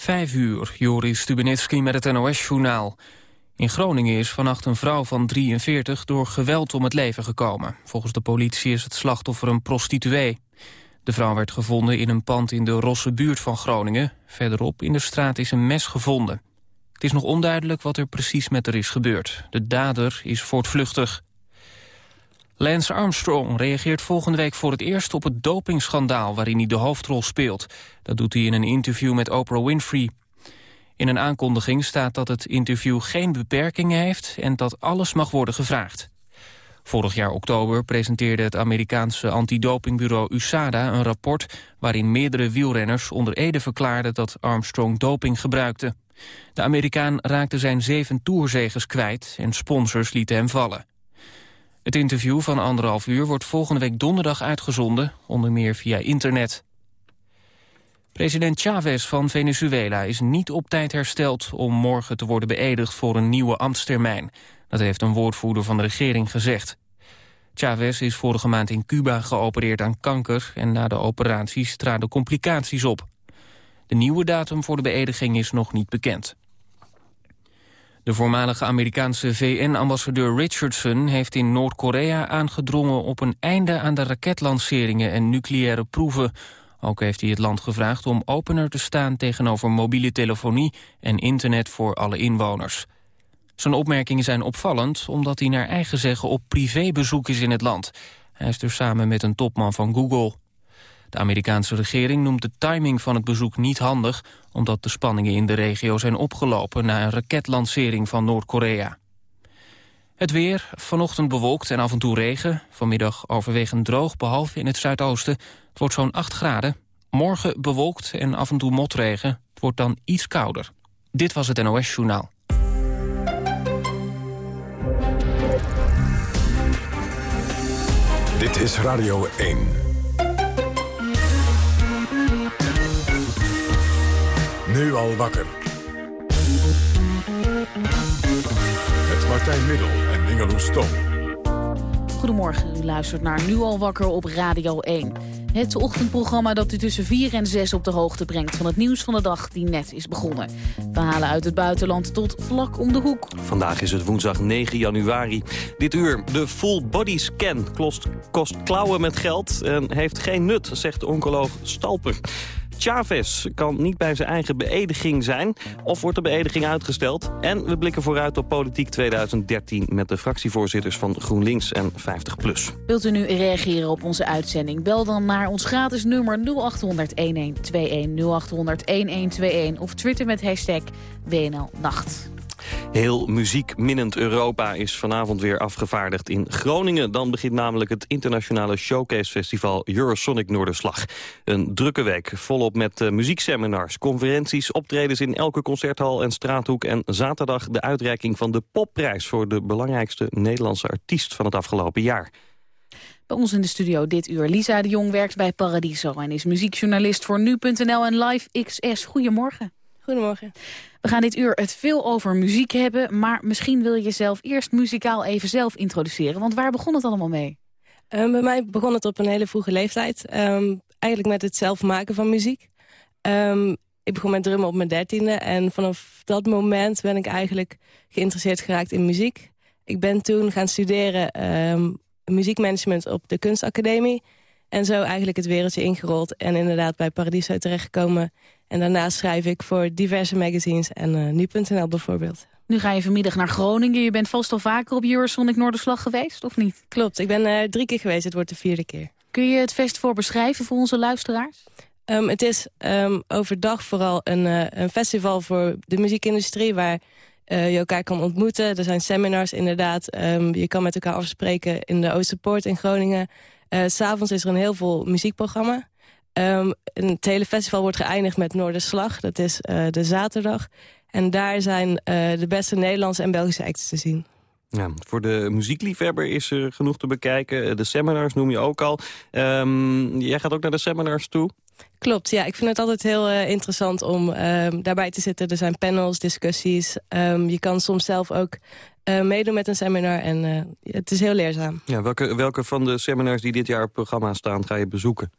Vijf uur, Joris Stubenitski met het NOS-journaal. In Groningen is vannacht een vrouw van 43 door geweld om het leven gekomen. Volgens de politie is het slachtoffer een prostituee. De vrouw werd gevonden in een pand in de Rosse buurt van Groningen. Verderop in de straat is een mes gevonden. Het is nog onduidelijk wat er precies met haar is gebeurd. De dader is voortvluchtig. Lance Armstrong reageert volgende week voor het eerst op het dopingschandaal waarin hij de hoofdrol speelt. Dat doet hij in een interview met Oprah Winfrey. In een aankondiging staat dat het interview geen beperkingen heeft en dat alles mag worden gevraagd. Vorig jaar oktober presenteerde het Amerikaanse antidopingbureau USADA een rapport waarin meerdere wielrenners onder Ede verklaarden dat Armstrong doping gebruikte. De Amerikaan raakte zijn zeven toerzegers kwijt en sponsors lieten hem vallen. Het interview van anderhalf uur wordt volgende week donderdag uitgezonden, onder meer via internet. President Chavez van Venezuela is niet op tijd hersteld om morgen te worden beëdigd voor een nieuwe ambtstermijn. Dat heeft een woordvoerder van de regering gezegd. Chavez is vorige maand in Cuba geopereerd aan kanker en na de operaties traden complicaties op. De nieuwe datum voor de beëdiging is nog niet bekend. De voormalige Amerikaanse VN-ambassadeur Richardson heeft in Noord-Korea aangedrongen op een einde aan de raketlanceringen en nucleaire proeven. Ook heeft hij het land gevraagd om opener te staan tegenover mobiele telefonie en internet voor alle inwoners. Zijn opmerkingen zijn opvallend omdat hij naar eigen zeggen op privébezoek is in het land. Hij is er samen met een topman van Google. De Amerikaanse regering noemt de timing van het bezoek niet handig... omdat de spanningen in de regio zijn opgelopen... na een raketlancering van Noord-Korea. Het weer, vanochtend bewolkt en af en toe regen. Vanmiddag overwegend droog, behalve in het zuidoosten. Het wordt zo'n 8 graden. Morgen bewolkt en af en toe motregen. Het wordt dan iets kouder. Dit was het NOS Journaal. Dit is Radio 1. Nu al wakker. Met Martijn Middel en Ingeloes Stom. Goedemorgen, u luistert naar Nu al wakker op Radio 1. Het ochtendprogramma dat u tussen 4 en 6 op de hoogte brengt... van het nieuws van de dag die net is begonnen. Verhalen uit het buitenland tot vlak om de hoek. Vandaag is het woensdag 9 januari. Dit uur de full body scan kost, kost klauwen met geld... en heeft geen nut, zegt oncoloog Stalper. Chavez kan niet bij zijn eigen beëdiging zijn... of wordt de beëdiging uitgesteld. En we blikken vooruit op politiek 2013... met de fractievoorzitters van GroenLinks en 50PLUS. Wilt u nu reageren op onze uitzending? Bel dan naar ons gratis nummer 0800-1121... 0800-1121 of twitter met hashtag WNL Nacht. Heel muziekminnend Europa is vanavond weer afgevaardigd in Groningen. Dan begint namelijk het internationale showcase festival Eurosonic Noorderslag. Een drukke week, volop met uh, muziekseminars, conferenties, optredens in elke concerthal en straathoek. En zaterdag de uitreiking van de popprijs voor de belangrijkste Nederlandse artiest van het afgelopen jaar. Bij ons in de studio dit uur. Lisa de Jong werkt bij Paradiso en is muziekjournalist voor Nu.nl en Live XS. Goedemorgen. Goedemorgen. We gaan dit uur het veel over muziek hebben, maar misschien wil je jezelf eerst muzikaal even zelf introduceren. Want waar begon het allemaal mee? Um, bij mij begon het op een hele vroege leeftijd. Um, eigenlijk met het zelf maken van muziek. Um, ik begon met drummen op mijn dertiende en vanaf dat moment ben ik eigenlijk geïnteresseerd geraakt in muziek. Ik ben toen gaan studeren muziekmanagement op de kunstacademie. En zo eigenlijk het wereldje ingerold en inderdaad bij Paradiso terechtgekomen en daarnaast schrijf ik voor diverse magazines en uh, nu.nl bijvoorbeeld. Nu ga je vanmiddag naar Groningen. Je bent vast al vaker op Eurosonic Noorderslag geweest, of niet? Klopt, ik ben uh, drie keer geweest. Het wordt de vierde keer. Kun je het festival beschrijven voor onze luisteraars? Um, het is um, overdag vooral een, uh, een, festival voor de muziekindustrie... waar je elkaar kan ontmoeten. Er zijn seminars inderdaad. Um, je kan met elkaar afspreken in de Oosterpoort in Groningen. S'avonds is er een heel veel muziekprogramma. Um, het hele festival wordt geëindigd met Noorderslag. Dat is uh, de zaterdag. En daar zijn uh, de beste Nederlandse en Belgische acts te zien. Ja, voor de muziekliefhebber is er genoeg te bekijken. De seminars noem je ook al. Um, jij gaat ook naar de seminars toe? Klopt, ja. Ik vind het altijd heel uh, interessant om um, daarbij te zitten. Er zijn panels, discussies. Um, je kan soms zelf ook uh, meedoen met een seminar. En uh, het is heel leerzaam. Ja, welke, welke van de seminars die dit jaar op programma staan ga je bezoeken?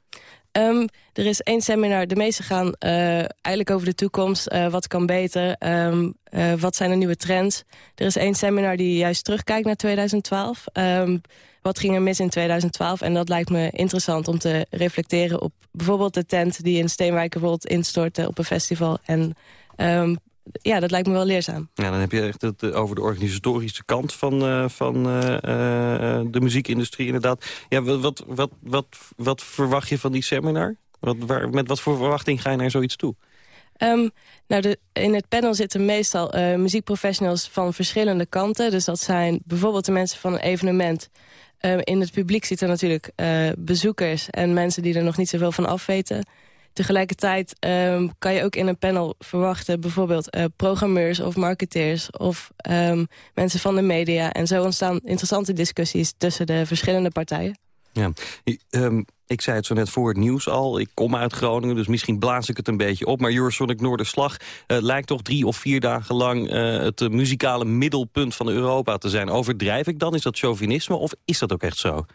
Ehm, er is één seminar, de meeste gaan uh, eigenlijk over de toekomst. Uh, wat kan beter? Um, uh, wat zijn de nieuwe trends? Er is één seminar die juist terugkijkt naar 2012. Um, wat ging er mis in 2012? En dat lijkt me interessant om te reflecteren op bijvoorbeeld de tent... die in Steenwijk bijvoorbeeld instortte op een festival. En ja, dat lijkt me wel leerzaam. Ja, dan heb je echt het over de organisatorische kant van, uh, van uh, uh, de muziekindustrie inderdaad. Ja, wat, wat, wat, wat verwacht je van die seminar? Wat, waar, met wat voor verwachting ga je naar zoiets toe? Um, nou, de, in het panel zitten meestal muziekprofessionals van verschillende kanten. Dus dat zijn bijvoorbeeld de mensen van een evenement... in het publiek zitten natuurlijk bezoekers en mensen die er nog niet zoveel van afweten. Tegelijkertijd um, kan je ook in een panel verwachten... bijvoorbeeld uh, programmeurs of marketeers of um, mensen van de media. En zo ontstaan interessante discussies tussen de verschillende partijen. Ja, um, ik zei het zo net voor het nieuws al. Ik kom uit Groningen, dus misschien blaas ik het een beetje op. Maar Eurosonic Noorderslag uh, lijkt toch drie of vier dagen lang... Uh, het muzikale middelpunt van Europa te zijn. Overdrijf ik dan? Is dat chauvinisme of is dat ook echt zo?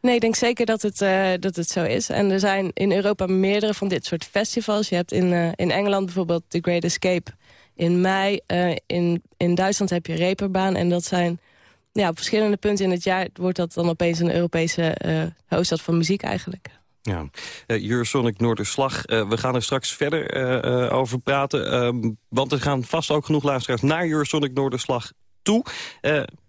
Nee, ik denk zeker dat het, uh, dat het zo is. En er zijn in Europa meerdere van dit soort festivals. Je hebt in, uh, in Engeland bijvoorbeeld The Great Escape in mei. Uh, in, in Duitsland heb je Reeperbaan. En dat zijn ja, op verschillende punten in het jaar... wordt dat dan opeens een Europese hoofdstad van muziek eigenlijk. Ja, Eurosonic Noorderslag. We gaan er straks verder over praten. Ehm, want er gaan vast ook genoeg luisteraars naar Eurosonic Noorderslag toe.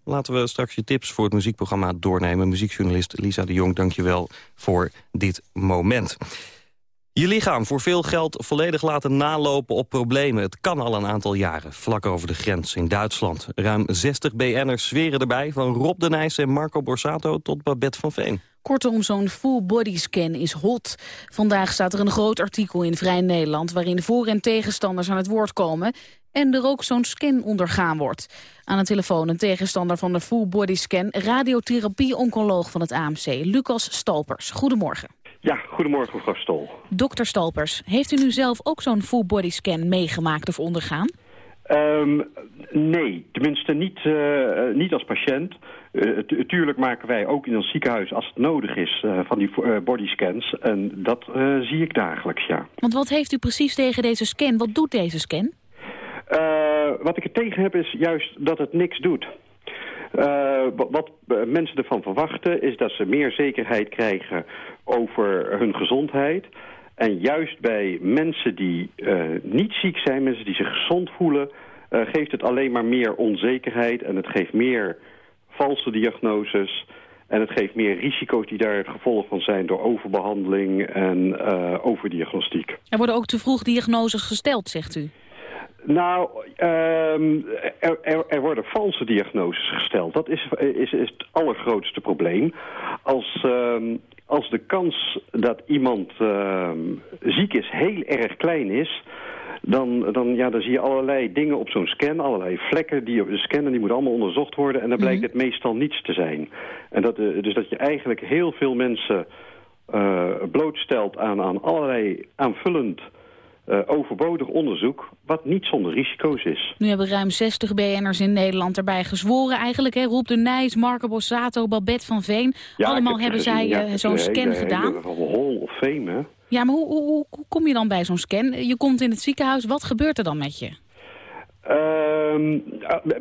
Laten we straks je tips voor het muziekprogramma doornemen. Muziekjournalist Lisa de Jong, dank je wel voor dit moment. Je lichaam voor veel geld volledig laten nalopen op problemen. Het kan al een aantal jaren, vlak over de grens in Duitsland. Ruim 60 BN'ers zweren erbij, van Rob de Nijs en Marco Borsato tot Babette van Veen. Kortom, zo'n full body scan is hot. Vandaag staat er een groot artikel in Vrij Nederland... waarin voor- en tegenstanders aan het woord komen... en er ook zo'n scan ondergaan wordt. Aan de telefoon een tegenstander van de full body scan... radiotherapie-oncoloog van het AMC, Lucas Stalpers. Goedemorgen. Ja, goedemorgen mevrouw Stol. Dokter Stalpers, heeft u nu zelf ook zo'n full body scan meegemaakt of ondergaan? Um, nee, tenminste niet, uh, niet als patiënt. Uh, tuurlijk maken wij ook in ons ziekenhuis, als het nodig is, uh, van die bodyscans. En dat zie ik dagelijks, ja. Want wat heeft u precies tegen deze scan? Wat doet deze scan? wat ik er tegen heb is juist dat het niks doet. Uh, wat mensen ervan verwachten is dat ze meer zekerheid krijgen over hun gezondheid. En juist bij mensen die uh, niet ziek zijn, mensen die zich gezond voelen... Geeft het alleen maar meer onzekerheid en het geeft meer valse diagnoses... En het geeft meer risico's die daar het gevolg van zijn door overbehandeling en overdiagnostiek. Er worden ook te vroeg diagnoses gesteld, zegt u? Nou, um, er, er, er, worden valse diagnoses gesteld. Dat is, is, is het allergrootste probleem. Als, um, als de kans dat iemand uh, ziek is heel erg klein is... Dan, dan, ja, dan zie je allerlei dingen op zo'n scan, allerlei vlekken die op de scannen, die moeten allemaal onderzocht worden en dan blijkt mm -hmm. het meestal niets te zijn. En dat, uh, dus dat je eigenlijk heel veel mensen uh, blootstelt aan, aan allerlei aanvullend uh, overbodig onderzoek, wat niet zonder risico's is. Nu hebben ruim 60 BN'ers in Nederland erbij gezworen eigenlijk. Hè? Roep de Nijs, Marco Bossato, Babette van Veen. Ja, Allemaal hebben zij ja, uh, zo'n scan hele, gedaan. Hall of Fame, hè? Ja, maar hoe, hoe, hoe kom je dan bij zo'n scan? Je komt in het ziekenhuis, wat gebeurt er dan met je? Uh,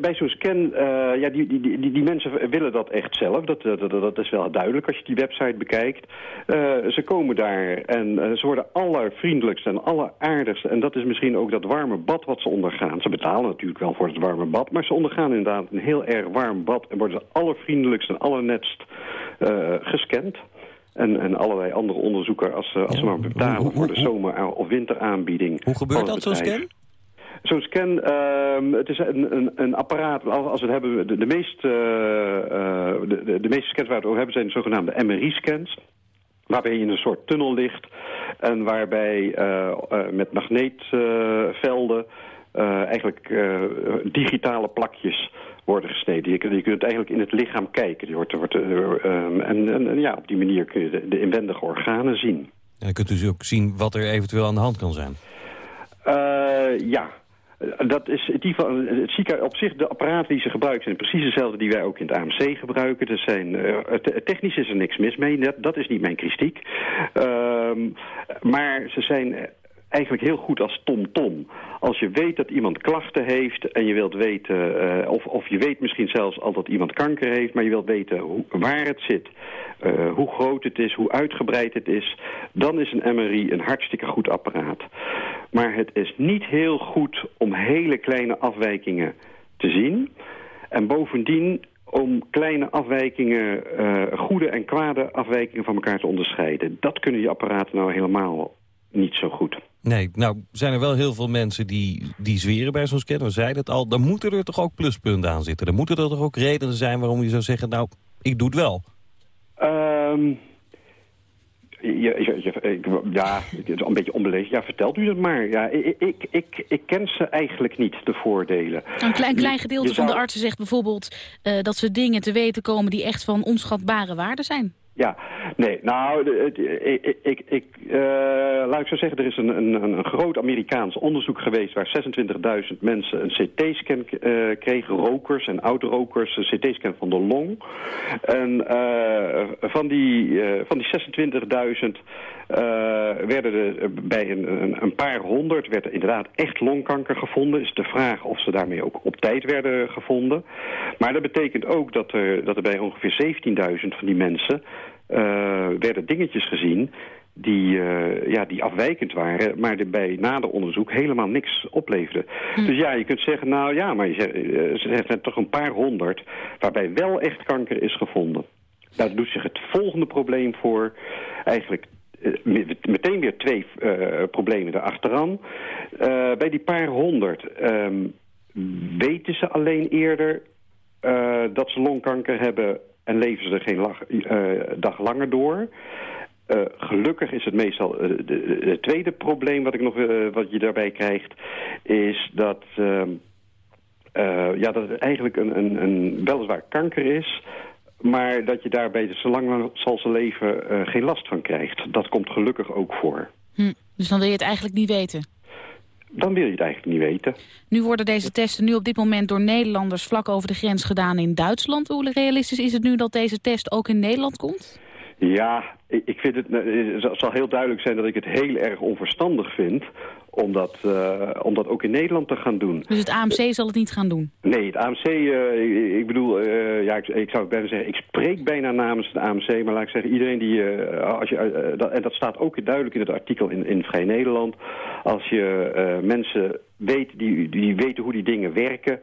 bij zo'n scan, uh, ja, die, die, die, die mensen willen dat echt zelf. Dat, dat, dat is wel duidelijk als je die website bekijkt. Uh, ze komen daar en uh, ze worden allervriendelijkst en alleraardigst. En dat is misschien ook dat warme bad wat ze ondergaan. Ze betalen natuurlijk wel voor het warme bad, maar ze ondergaan inderdaad een heel erg warm bad... en worden ze allervriendelijkst en allernetst gescand. En, en allerlei andere onderzoeken als, als ja. ze maar betalen hoe, hoe, voor de zomer- of winteraanbieding. Hoe gebeurt dat, zo'n scan? Zo'n scan, uh, het is een, een, een, apparaat, als we het hebben, de, de, meest, uh, uh, de, de, meeste scans waar we het over hebben zijn de zogenaamde MRI-scans. Waarbij je in een soort tunnel ligt en waarbij met magneetvelden eigenlijk digitale plakjes worden gesneden. Je, je kunt eigenlijk in het lichaam kijken. Je wordt, wordt, en, en, en, ja, op die manier kun je de, de inwendige organen zien. En dan kunt u dus ook zien wat er eventueel aan de hand kan zijn. ja, dat is het, het ziekenhuis op zich, de apparaten die ze gebruiken zijn precies dezelfde die wij ook in het AMC gebruiken. Er zijn, uh, technisch is er niks mis mee, dat, dat is niet mijn kritiek. Ehm, maar ze zijn eigenlijk heel goed als tom-tom. -tom. Als je weet dat iemand klachten heeft en je wilt weten... Uh, of, of je weet misschien zelfs al dat iemand kanker heeft... maar je wilt weten waar het zit, uh, hoe groot het is, hoe uitgebreid het is... dan is een MRI een hartstikke goed apparaat. Maar het is niet heel goed om hele kleine afwijkingen te zien... En bovendien om kleine afwijkingen, uh, goede en kwade afwijkingen van elkaar te onderscheiden. Dat kunnen die apparaten nou helemaal niet zo goed. Nee, nou zijn er wel heel veel mensen die, die zweren bij zo'n scan. We zeiden het al, dan moeten er toch ook pluspunten aan zitten. Dan moeten er toch ook redenen zijn waarom je zou zeggen, nou, ik doe het wel. Um, ja, ja, het is een beetje onbeleefd. Ja, vertelt u het maar. Ja, ik, ik, ik, ik ken ze eigenlijk niet, de voordelen. Een klein, klein gedeelte van de artsen zegt bijvoorbeeld... Uh, dat ze dingen te weten komen die echt van onschatbare waarde zijn. Ja, nee, nou, ik, ik, ik uh, laat zo zeggen, er is een, een, een groot Amerikaans onderzoek geweest waar 26.000 mensen een CT-scan uh, kregen, rokers en oud-rokers, een CT-scan van de long. En uh, van die, van die 26.000 werden er bij een, een, paar honderd werd er inderdaad echt longkanker gevonden. Is de vraag of ze daarmee ook op tijd werden gevonden. Maar dat betekent ook dat er, dat er bij ongeveer 17.000 van die mensen werden dingetjes gezien die, uh, ja, die afwijkend waren, maar er bij nader onderzoek helemaal niks opleverden. Hm. Dus ja, je kunt zeggen, nou ja, maar je zegt, uh, er zijn toch een paar honderd waarbij wel echt kanker is gevonden. Daar doet zich het volgende probleem voor, eigenlijk meteen weer twee problemen erachteraan. bij die paar honderd um, weten ze alleen eerder dat ze longkanker hebben en leven ze er geen uh, dag langer door. Uh, gelukkig is het meestal... Het tweede probleem wat, ik nog, wat je daarbij krijgt... is dat, ehm, ja, dat het eigenlijk een, een, een weliswaar kanker is... maar dat je daarbij zolang zal ze leven geen last van krijgt. Dat komt gelukkig ook voor. Hm, dus dan wil je het eigenlijk niet weten? Dan wil je het eigenlijk niet weten. Nu worden deze testen nu op dit moment door Nederlanders vlak over de grens gedaan in Duitsland. Hoe realistisch is het nu dat deze test ook in Nederland komt? Ja, ik vind het, het zal heel duidelijk zijn dat ik het heel erg onverstandig vind om dat, uh, om dat ook in Nederland te gaan doen. Dus het AMC zal het niet gaan doen? Nee, het AMC, uh, ik, bedoel, uh, ja, ik, ik, zou bijna zeggen, ik spreek bijna namens het AMC, maar laat ik zeggen, iedereen die, als je, dat, en dat staat ook duidelijk in het artikel in, in Vrij Nederland, als je mensen weet, die, die weten hoe die dingen werken,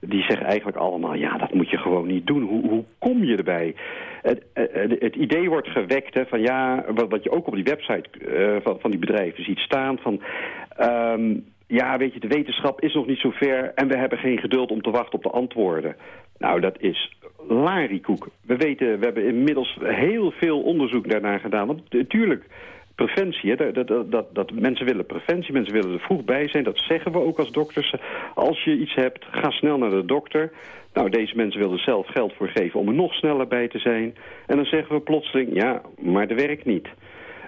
die zeggen eigenlijk allemaal, ja, dat moet je gewoon niet doen. Hoe, hoe kom je erbij? Het, het, het idee wordt gewekt hè, van ja, wat, wat je ook op die website uh, van, van die bedrijven ziet staan, van... Um, ja, weet je, de wetenschap is nog niet zo ver en we hebben geen geduld om te wachten op de antwoorden. Nou, dat is larikoek. We weten, we hebben inmiddels heel veel onderzoek daarnaar gedaan. Want natuurlijk, preventie. Hè? Dat, dat, dat, dat, mensen willen preventie, mensen willen er vroeg bij zijn. Dat zeggen we ook als dokters. Als je iets hebt, ga snel naar de dokter. Nou, deze mensen willen zelf geld voor geven om er nog sneller bij te zijn. En dan zeggen we plotseling, ja, maar dat werkt niet.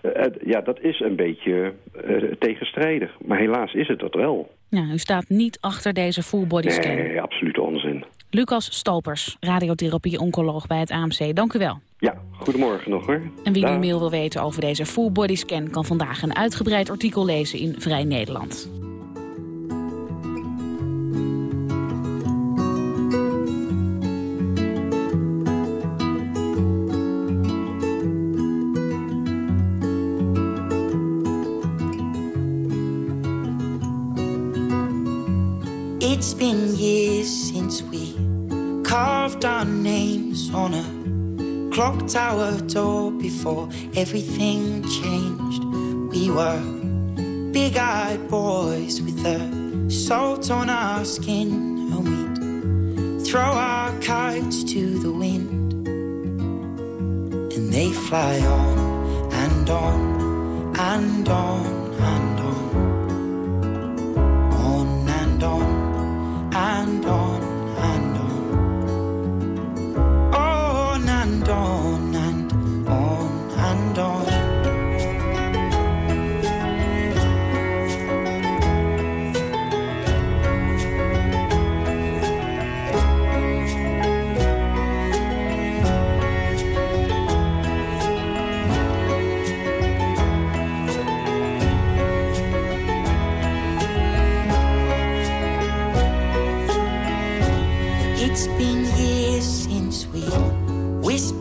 Uh, ja, dat is een beetje uh, tegenstrijdig. Maar helaas is het dat wel. Ja, u staat niet achter deze full body scan. Nee, absoluut onzin. Lucas Stalpers, radiotherapie-oncoloog bij het AMC. Dank u wel. Ja, goedemorgen nog hoor. En wie nu meer wil weten over deze full body scan... kan vandaag een uitgebreid artikel lezen in Vrij Nederland. It's been years on a clock tower door before everything changed. We were big eyed boys with the salt on our skin, and we'd throw our kites to the wind. And they fly on and on and on and on, on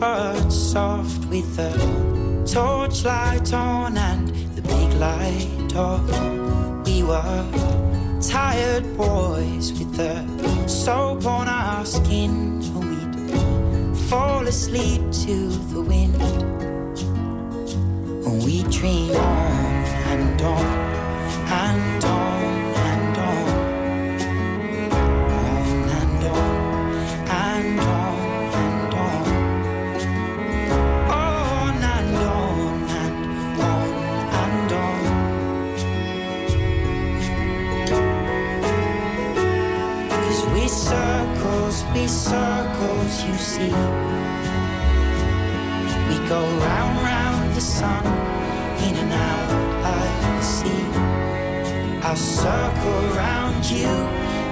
whispered soft with the torchlight on and the big light off. We were tired boys with the soap on our skin. We'd fall asleep to the wind. We dream on and on and on. Circles you see. We go round, round the sun, in and out like the sea. I'll circle round you,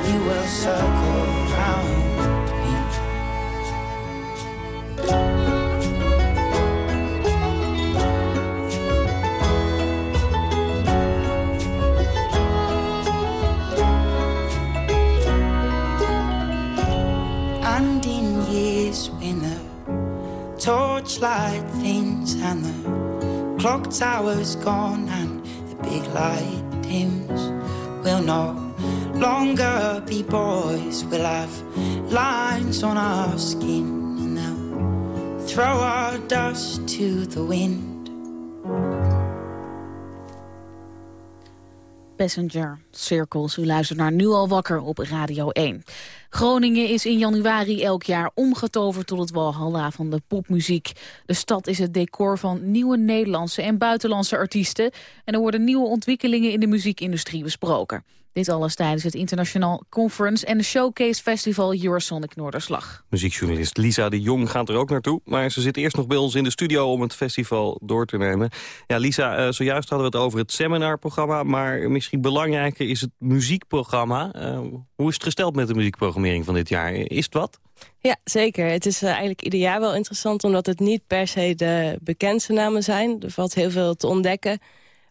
you will circle round clock tower's gone and the big light dims. We'll no longer be boys, we'll have lines on our skin and they'll throw our dust to the wind. Passenger Circles. U luistert naar Nu al wakker op Radio 1. Groningen is in januari elk jaar omgetoverd tot het walhalla van de popmuziek. De stad is het decor van nieuwe Nederlandse en buitenlandse artiesten... en er worden nieuwe ontwikkelingen in de muziekindustrie besproken. Dit alles tijdens het Internationaal Conference en Showcase Festival Eurosonic Noorderslag. Muziekjournalist Lisa de Jong gaat er ook naartoe. Maar ze zit eerst nog bij ons in de studio om het festival door te nemen. Ja, Lisa, uh, zojuist hadden we het over het seminarprogramma. Maar misschien belangrijker is het muziekprogramma. Uh, hoe is het gesteld met de muziekprogrammering van dit jaar? Is het wat? Ja, zeker. Het is uh, eigenlijk ieder jaar wel interessant... omdat het niet per se de bekendste namen zijn. Er valt heel veel te ontdekken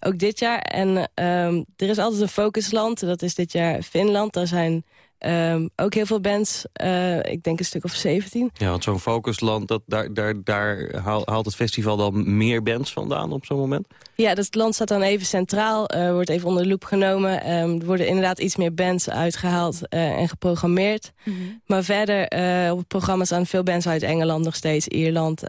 ook dit jaar. En um, er is altijd een focusland, dat is dit jaar Finland. Daar zijn um, ook heel veel bands, uh, ik denk een stuk of 17. Ja, want zo'n focusland, dat, daar, daar, daar haalt het festival dan meer bands vandaan op zo'n moment? Ja, dat land staat dan even centraal, uh, wordt even onder de loep genomen. Um, er worden inderdaad iets meer bands uitgehaald uh, en geprogrammeerd. Mm -hmm. Maar verder op het programma staan veel bands uit Engeland nog steeds, Ierland,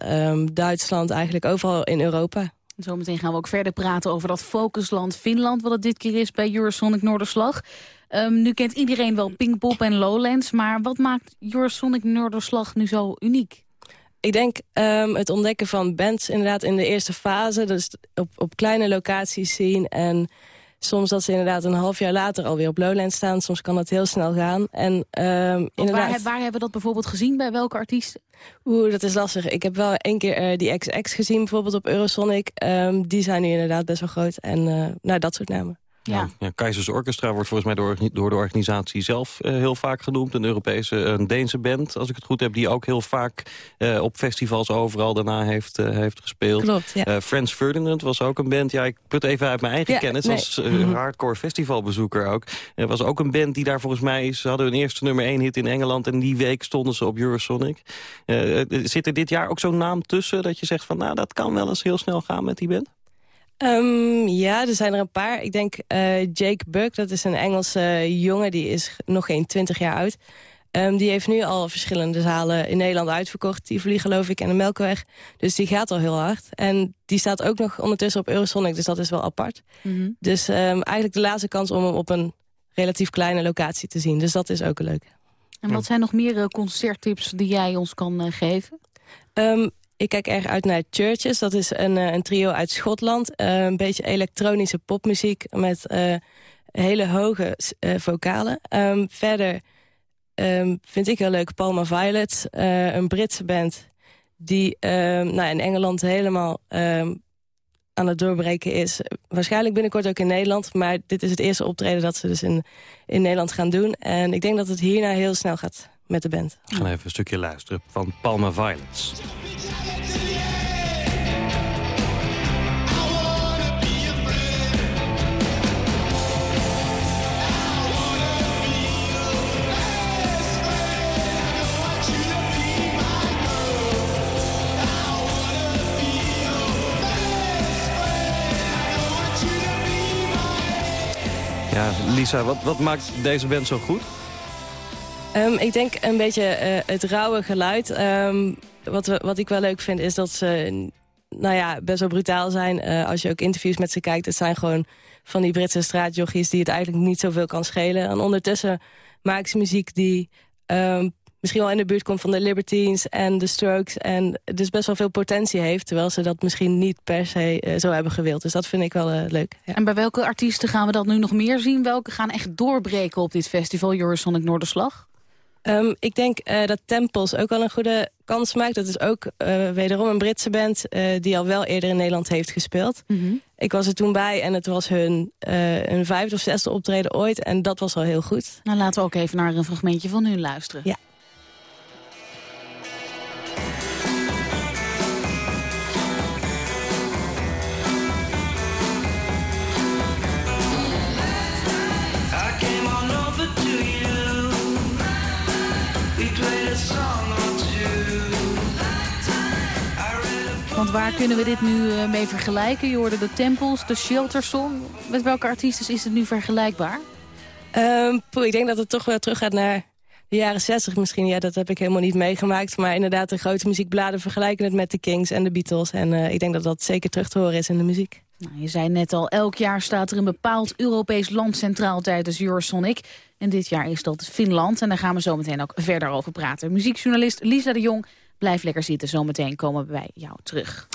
Duitsland, eigenlijk overal in Europa. Zometeen gaan we ook verder praten over dat focusland Finland... wat het dit keer is bij Eurosonic Noorderslag. Um, nu kent iedereen wel Pinkpop en Lowlands... maar wat maakt Eurosonic Noorderslag nu zo uniek? Ik denk um, het ontdekken van bands inderdaad in de eerste fase. Dus op, op kleine locaties zien en soms dat ze inderdaad een half jaar later alweer op Lowlands staan. Soms kan dat heel snel gaan. En, um, inderdaad... waar, waar, hebben we dat bijvoorbeeld gezien? Bij welke artiesten? Oeh, dat is lastig. Ik heb wel één keer uh, die XX gezien bijvoorbeeld op Eurosonic. Um, die zijn nu inderdaad best wel groot. En uh, nou, dat soort namen. Ja. Ja, Keizers Orchestra wordt volgens mij door, door de organisatie zelf uh, heel vaak genoemd. Een Europese, een Deense band, als ik het goed heb, die ook heel vaak uh, op festivals overal daarna heeft, uh, heeft gespeeld. Klopt, ja. Friends Ferdinand was ook een band. Ja, ik put even uit mijn eigen ja, kennis, nee. als mm hardcore festivalbezoeker ook. Er was ook een band die daar volgens mij, ze hadden hun eerste nummer 1 hit in Engeland en die week stonden ze op Eurosonic. zit er dit jaar ook zo'n naam tussen dat je zegt van, nou, dat kan wel eens heel snel gaan met die band? Um, ja, er zijn er een paar. Ik denk uh, Jake Buck, dat is een Engelse jongen, die is nog geen 20 jaar oud. Um, die heeft nu al verschillende zalen in Nederland uitverkocht. Tivoli geloof ik en de Melkweg. Dus die gaat al heel hard. En die staat ook nog ondertussen op Eurosonic, dus dat is wel apart. Mm -hmm. Dus um, eigenlijk de laatste kans om hem op een relatief kleine locatie te zien. Dus dat is ook leuk. En wat zijn nog meer uh, concerttips die jij ons kan uh, geven? Um, ik kijk erg uit naar Churches. Dat is een, een trio uit Schotland. Uh, een beetje elektronische popmuziek met uh, hele hoge vocalen. Um, verder um, vind ik heel leuk Palma Violet. een Britse band die um, nou, in Engeland helemaal aan het doorbreken is. Waarschijnlijk binnenkort ook in Nederland. Maar dit is het eerste optreden dat ze dus in, in Nederland gaan doen. En ik denk dat het hierna heel snel gaat met de band. Gaan even een stukje luisteren van Palma Violence. Ja, Lisa, wat, wat maakt deze band zo goed? Ehm, ik denk een beetje eh, het rauwe geluid. Ehm, wat, wat ik wel leuk vind is dat ze nou ja, best wel brutaal zijn. Uh, als je ook interviews met ze kijkt, het zijn gewoon van die Britse straatjochies... die het eigenlijk niet zoveel kan schelen. En ondertussen maken ze muziek die um, misschien wel in de buurt komt van de Libertines en de Strokes. En dus best wel veel potentie heeft. Terwijl ze dat misschien niet per se uh, zo hebben gewild. Dus dat vind ik wel leuk. Ja. En bij welke artiesten gaan we dat nu nog meer zien? Welke gaan echt doorbreken op dit festival Eurosonic Noorderslag? Um, ik denk uh, dat Temples ook wel een goede kans maakt. Dat is ook uh, wederom een Britse band uh, die al wel eerder in Nederland heeft gespeeld. Mm -hmm. Ik was er toen bij en het was hun, hun vijfde of zesde optreden ooit. En dat was al heel goed. Nou, laten we ook even naar een fragmentje van hun luisteren. Ja. Want waar kunnen we dit nu uh, mee vergelijken? Je hoorde de Tempels, de Shelter Song. Met welke artiesten is het nu vergelijkbaar? Um, poeh, ik denk dat het toch wel terug gaat naar de jaren 60 misschien. Ja, dat heb ik helemaal niet meegemaakt. Maar inderdaad, de grote muziekbladen vergelijken het met de Kings en de Beatles. En uh, ik denk dat dat zeker terug te horen is in de muziek. Nou, je zei net al, elk jaar staat er een bepaald Europees land centraal tijdens Eurosonic. En dit jaar is dat Finland. En daar gaan we zo meteen ook verder over praten. Muziekjournalist Lisa de Jong Blijf lekker zitten, zometeen komen we bij jou terug.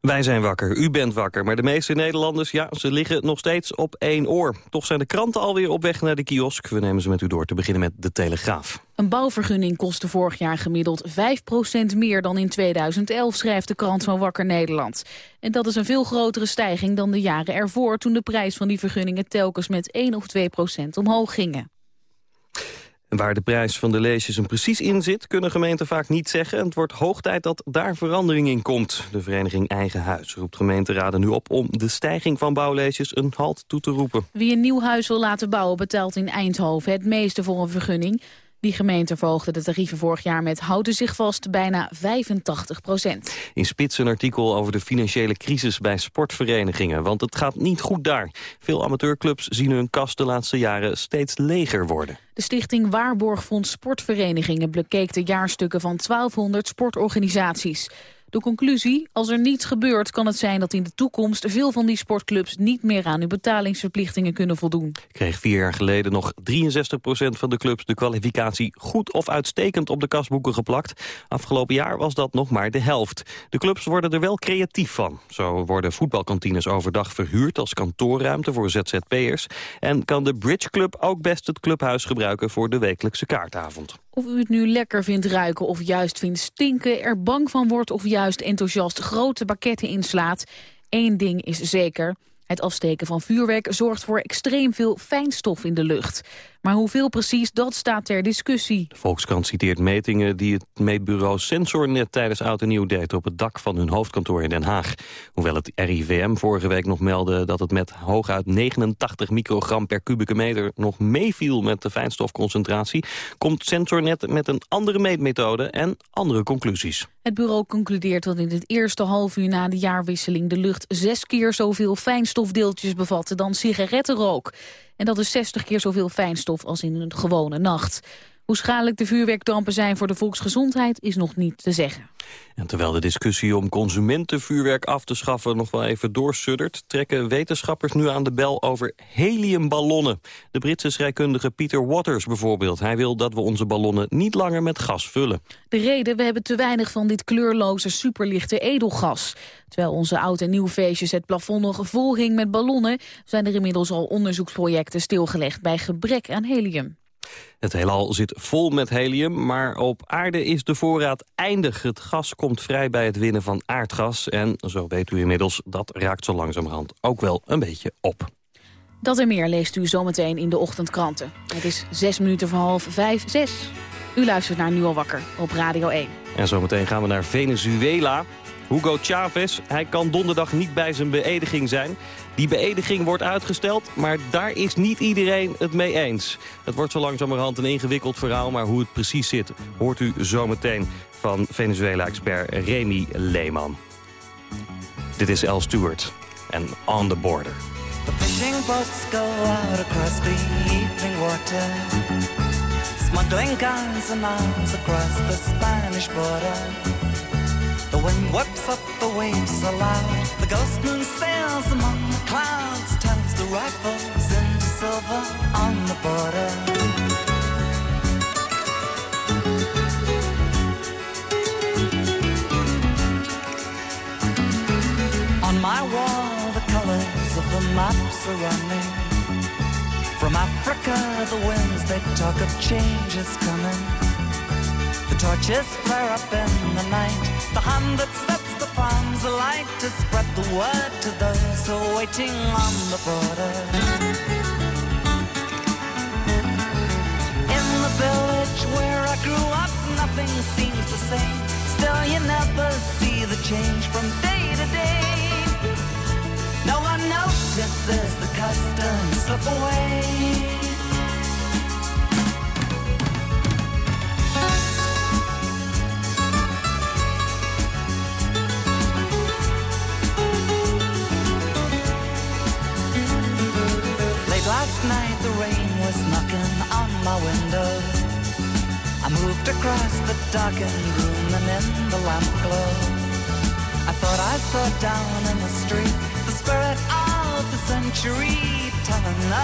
Wij zijn wakker, u bent wakker, maar de meeste Nederlanders, ja, ze liggen nog steeds op één oor. Toch zijn de kranten alweer op weg naar de kiosk. We nemen ze met u door, te beginnen met De Telegraaf. Een bouwvergunning kostte vorig jaar gemiddeld 5% meer dan in 2011, schrijft de krant van Wakker Nederland. En dat is een veel grotere stijging dan de jaren ervoor, toen de prijs van die vergunningen telkens met 1 of 2% omhoog gingen. Waar de prijs van de leesjes er precies in zit... kunnen gemeenten vaak niet zeggen. Het wordt hoog tijd dat daar verandering in komt. De vereniging Eigen Huis roept gemeenteraden nu op... om de stijging van bouwleesjes een halt toe te roepen. Wie een nieuw huis wil laten bouwen betaalt in Eindhoven het meeste voor een vergunning. Die gemeente verhoogde de tarieven vorig jaar met houden zich vast bijna 85 procent. In Spits een artikel over de financiële crisis bij sportverenigingen. Want het gaat niet goed daar. Veel amateurclubs zien hun kast de laatste jaren steeds leger worden. De stichting Waarborgfonds Sportverenigingen bekeek de jaarstukken van 1200 sportorganisaties. De conclusie, als er niets gebeurt kan het zijn dat in de toekomst veel van die sportclubs niet meer aan hun betalingsverplichtingen kunnen voldoen. Kreeg vier jaar geleden nog 63% van de clubs de kwalificatie goed of uitstekend op de kasboeken geplakt. Afgelopen jaar was dat nog maar de helft. De clubs worden er wel creatief van. Zo worden voetbalkantines overdag verhuurd als kantoorruimte voor ZZP'ers. En kan de Bridge Club ook best het clubhuis gebruiken voor de wekelijkse kaartavond. Of u het nu lekker vindt ruiken of juist vindt stinken... er bang van wordt of juist enthousiast grote pakketten inslaat... één ding is zeker, het afsteken van vuurwerk zorgt voor extreem veel fijnstof in de lucht. Maar hoeveel precies, dat staat ter discussie. De Volkskrant citeert metingen die het meetbureau Sensornet tijdens Oud en Nieuw deed op het dak van hun hoofdkantoor in Den Haag. Hoewel het RIVM vorige week nog meldde dat het met hooguit 89 microgram per kubieke meter nog meeviel met de fijnstofconcentratie, komt Sensornet met een andere meetmethode en andere conclusies. Het bureau concludeert dat in het eerste half uur na de jaarwisseling de lucht zes keer zoveel fijnstofdeeltjes bevatte dan sigarettenrook. En dat is 60 keer zoveel fijnstof als in een gewone nacht. Hoe schadelijk de vuurwerkdampen zijn voor de volksgezondheid is nog niet te zeggen. En terwijl de discussie om consumentenvuurwerk af te schaffen nog wel even doorsuddert... trekken wetenschappers nu aan de bel over heliumballonnen. De Britse scheikundige Peter Waters bijvoorbeeld. Hij wil dat we onze ballonnen niet langer met gas vullen. De reden, we hebben te weinig van dit kleurloze superlichte edelgas. Terwijl onze oud- en nieuwfeestjes het plafond nog vol hing met ballonnen... zijn er inmiddels al onderzoeksprojecten stilgelegd bij gebrek aan helium. Het heelal zit vol met helium, maar op aarde is de voorraad eindig. Het gas komt vrij bij het winnen van aardgas. En, zo weet u inmiddels, dat raakt zo langzamerhand ook wel een beetje op. Dat en meer leest u zometeen in de ochtendkranten. Het is zes minuten voor half vijf, zes. U luistert naar Nu al wakker op Radio 1. En zometeen gaan we naar Venezuela. Hugo Chavez, hij kan donderdag niet bij zijn beëdiging zijn. Die beëdiging wordt uitgesteld, maar daar is niet iedereen het mee eens. Het wordt zo langzamerhand een ingewikkeld verhaal, maar hoe het precies zit... hoort u zometeen van Venezuela-expert Remy Leeman. Dit is El Stewart en On the Border. fishing boats go out across the evening water, smuggling guns and arms across the Spanish border. The wind whips up the waves aloud. The ghost moon sails among the clouds, turns the rifles into silver on the border. On my wall, the colors of the maps are running. From Africa, the winds they talk of change is coming. The torches flare up in the night. The hand that sets the palms alight to spread the word to those who are waiting on the border. In the village where I grew up, nothing seems the same. Still, you never see the change from day to day. No one notices the customs slip away.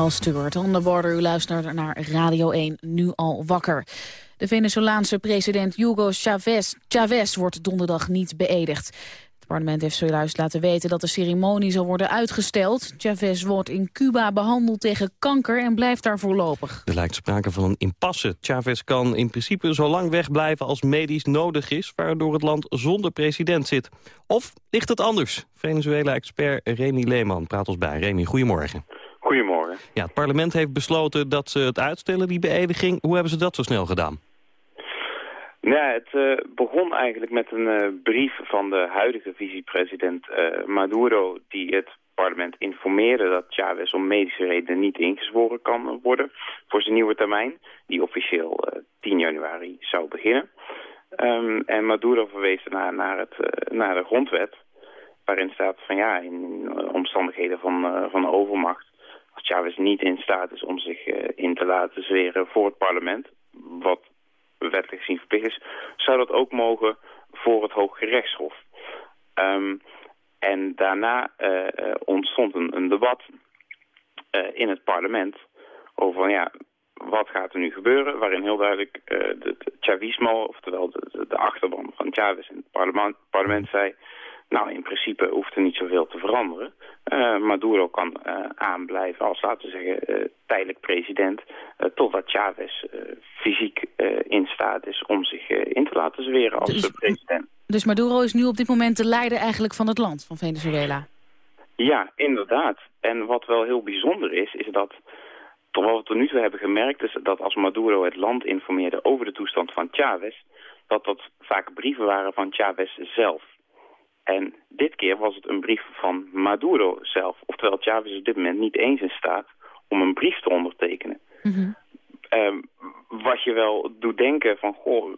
El Stewart, on. U luistert naar Radio 1, nu al wakker. De Venezolaanse president Hugo Chavez, Chavez wordt donderdag niet beëdigd. Het parlement heeft zojuist laten weten dat de ceremonie zal worden uitgesteld. Chavez wordt in Cuba behandeld tegen kanker en blijft daar voorlopig. Er lijkt sprake van een impasse. Chavez kan in principe zo lang wegblijven als medisch nodig is... waardoor het land zonder president zit. Of ligt het anders? Venezuela-expert Remy Leeman praat ons bij. Remy, goedemorgen. Goedemorgen. Ja, het parlement heeft besloten dat ze het uitstellen, die beëdiging. Hoe hebben ze dat zo snel gedaan? Nou Ja, het eh, begon eigenlijk met een eh, brief van de huidige vicepresident eh, Maduro... die het parlement informeerde dat Chavez om medische redenen niet ingezworen kan worden... voor zijn nieuwe termijn, die officieel 10 januari zou beginnen. Ehm, en Maduro verwees daarna naar, het, naar de grondwet... waarin staat van ja, in omstandigheden van, van overmacht... Chavez niet in staat is om zich in te laten zweren voor het parlement... wat wettelijk gezien verplicht is, zou dat ook mogen voor het Hooggerechtshof. Um, en daarna uh, ontstond een, debat in het parlement over ja, wat gaat er nu gebeuren, waarin heel duidelijk het Chavismo, oftewel de, de, de, achterban van Chavez in het parlement, parlement zei, nou in principe hoeft er niet zoveel te veranderen. Maduro kan aanblijven als, laten we zeggen, tijdelijk president, totdat Chavez fysiek in staat is om zich in te laten zweren als Dus- president. Dus Maduro is nu op dit moment de leider eigenlijk van het land, van Venezuela. Ja, inderdaad. En wat wel heel bijzonder is, is dat tot wat we tot nu toe hebben gemerkt, is dat als Maduro het land informeerde over de toestand van Chavez, dat dat vaak brieven waren van Chavez zelf. En dit keer was het een brief van Maduro zelf. Oftewel, Chavez is op dit moment niet eens in staat om een brief te ondertekenen. Mhm. Ehm, wat je wel doet denken van, goh,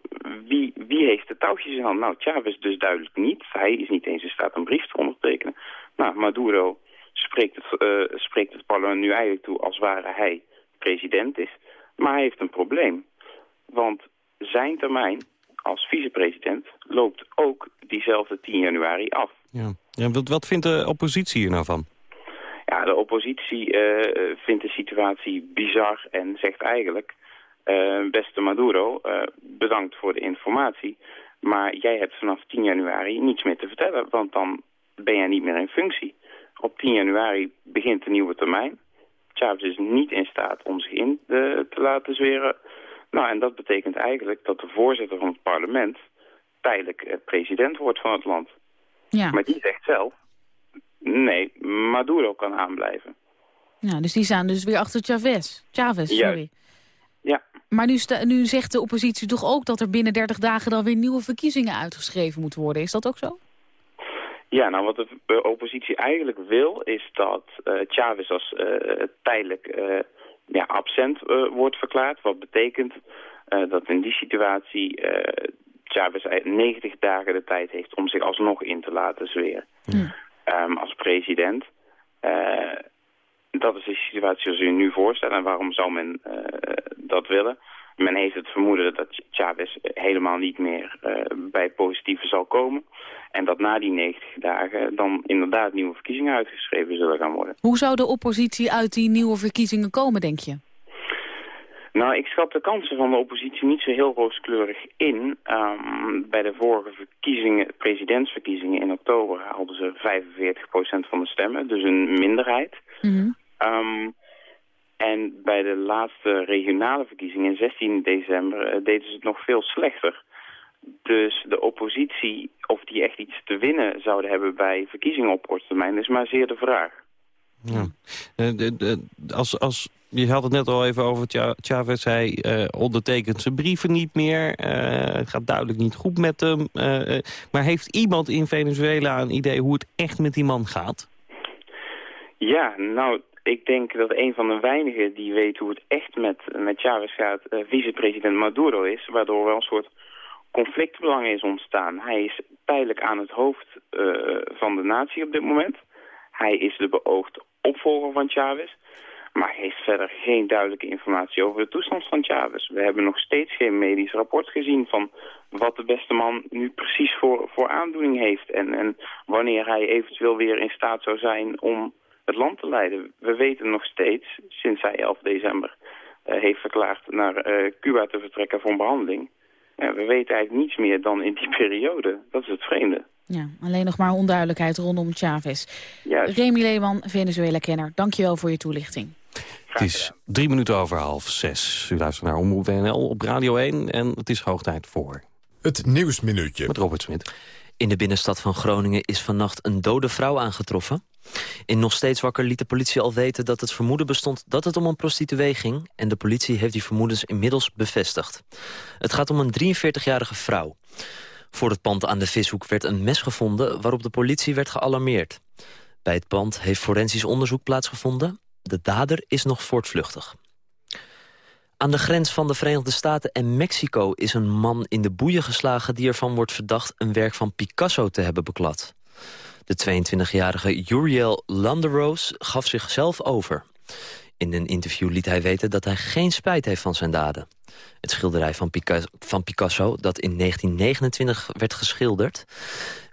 wie, wie heeft de touwtjes in hand? Nou, Chavez dus duidelijk niet. Hij is niet eens in staat een brief te ondertekenen. Nou, Maduro spreekt het, eh, spreekt het parlement nu eigenlijk toe als ware hij president is. Maar hij heeft een probleem. Want zijn termijn als vicepresident loopt ook diezelfde 10 januari af. Ja. ja wat, wat vindt de oppositie hier nou van? Ja, de oppositie uh, vindt de situatie bizar en zegt eigenlijk... Uh, beste Maduro, uh, bedankt voor de informatie... maar jij hebt vanaf 10 januari niets meer te vertellen... want dan ben jij niet meer in functie. Op 10 januari begint de nieuwe termijn. Chavez is niet in staat om zich in te laten zweren. Nou, en dat betekent eigenlijk dat de voorzitter van het parlement... tijdelijk president wordt van het land. Ja. Maar die zegt zelf, Nee, Maduro kan aanblijven. Ja, dus die staan dus weer achter Chavez. Chavez, sorry. Juist. Ja. Maar nu, nu zegt de oppositie toch ook dat er binnen 30 dagen dan weer nieuwe verkiezingen uitgeschreven moeten worden. Is dat ook zo? Ja, nou wat de oppositie eigenlijk wil is dat uh, Chavez als uh, tijdelijk uh, ja, absent wordt verklaard. Wat betekent dat in die situatie Chavez 90 dagen de tijd heeft om zich alsnog in te laten zweren. Hm. Um, als president. Uh, dat is de situatie zoals u nu voorstelt. En waarom zou men uh, dat willen? Men heeft het vermoeden dat Chavez helemaal niet meer uh, bij positieve zal komen. En dat na die 90 dagen dan inderdaad nieuwe verkiezingen uitgeschreven zullen gaan worden. Hoe zou de oppositie uit die nieuwe verkiezingen komen, denk je? Nou, ik schat de kansen van de oppositie niet zo heel rooskleurig in. Um, bij de vorige verkiezingen, presidentsverkiezingen in oktober haalden ze 45% van de stemmen, dus een minderheid. Mm -hmm. um, en bij de laatste regionale verkiezingen in 16 december uh, deden ze het nog veel slechter. Dus de oppositie, of die echt iets te winnen zouden hebben bij verkiezingen op korte termijn, is maar zeer de vraag. Ja. De, de, als, als je had het net al even over Chavez. Hij uh, ondertekent zijn brieven niet meer. Uh, het gaat duidelijk niet goed met hem. Uh, maar heeft iemand in Venezuela een idee hoe het echt met die man gaat? Ja, nou, ik denk dat een van de weinigen die weet hoe het echt met, met Chavez gaat... vicepresident Maduro is, waardoor wel een soort conflictbelang is ontstaan. Hij is tijdelijk aan het hoofd van de natie op dit moment. Hij is de beoogde opvolger van Chavez... Maar heeft verder geen duidelijke informatie over de toestand van Chavez. We hebben nog steeds geen medisch rapport gezien van wat de beste man nu precies voor, voor aandoening heeft. En, en wanneer hij eventueel weer in staat zou zijn om het land te leiden. We weten nog steeds, sinds hij 11 december uh, heeft verklaard naar uh, Cuba te vertrekken voor een behandeling. Ja, we weten eigenlijk niets meer dan in die periode. Dat is het vreemde. Ja, alleen nog maar onduidelijkheid rondom Chavez. Juist. Remy Leeman, Venezuela-kenner, dankjewel voor je toelichting. Het is drie minuten over half zes. U luistert naar Omroep WNL op Radio 1 en het is hoog tijd voor... Het Nieuwsminuutje. Met Robert Smit. In de binnenstad van Groningen is vannacht een dode vrouw aangetroffen. In Nog Steeds Wakker liet de politie al weten dat het vermoeden bestond dat het om een prostituee ging. En de politie heeft die vermoedens inmiddels bevestigd. Het gaat om een 43-jarige vrouw. Voor het pand aan de Vishoek werd een mes gevonden waarop de politie werd gealarmeerd. Bij het pand heeft forensisch onderzoek plaatsgevonden. De dader is nog voortvluchtig. Aan de grens van de Verenigde Staten en Mexico is een man in de boeien geslagen... die ervan wordt verdacht een werk van Picasso te hebben beklad. De 22-jarige Uriel Landeros gaf zichzelf over. In een interview liet hij weten dat hij geen spijt heeft van zijn daden. Het schilderij van Picasso, dat in 1929 werd geschilderd...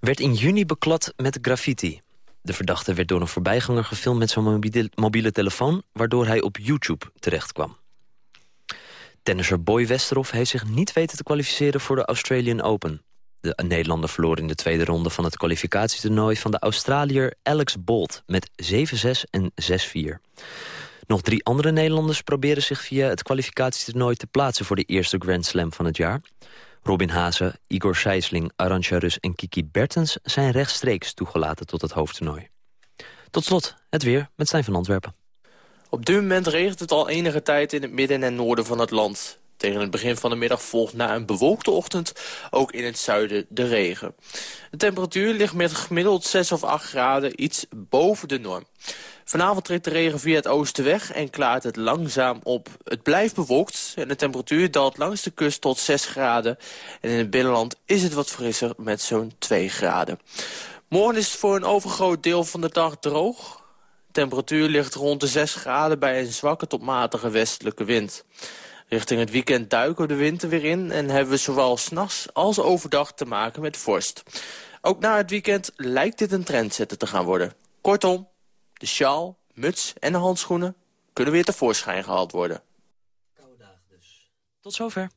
werd in juni beklad met graffiti. De verdachte werd door een voorbijganger gefilmd met zijn mobiele, mobiele telefoon... waardoor hij op YouTube terechtkwam. Tennisser Boy Westerhof heeft zich niet weten te kwalificeren voor de Australian Open. De Nederlander verloor in de tweede ronde van het kwalificatietoernooi... van de Australiër Alex Bolt met 7-6 en 6-4. Nog drie andere Nederlanders proberen zich via het kwalificatietoernooi te plaatsen... voor de eerste Grand Slam van het jaar. Robin Haase, Igor Sijsling, Arantxa Rus en Kiki Bertens... zijn rechtstreeks toegelaten tot het hoofdtoernooi. Tot slot, het weer met Stijn van Antwerpen. Op dit moment regent het al enige tijd in het midden en noorden van het land. Tegen het begin van de middag volgt na een bewolkte ochtend ook in het zuiden de regen. De temperatuur ligt met gemiddeld 6 of 8 graden iets boven de norm. Vanavond trekt de regen via het oosten weg en klaart het langzaam op. Het blijft bewolkt en de temperatuur daalt langs de kust tot 6 graden. En in het binnenland is het wat frisser met zo'n 2 graden. Morgen is het voor een overgroot deel van de dag droog. De temperatuur ligt rond de 6 graden bij een zwakke tot matige westelijke wind. Richting het weekend duiken we de winter weer in... en hebben we zowel s'nachts als overdag te maken met vorst. Ook na het weekend lijkt dit een trendsetter te gaan worden. Kortom, de sjaal, muts en de handschoenen kunnen weer tevoorschijn gehaald worden. Tot zover.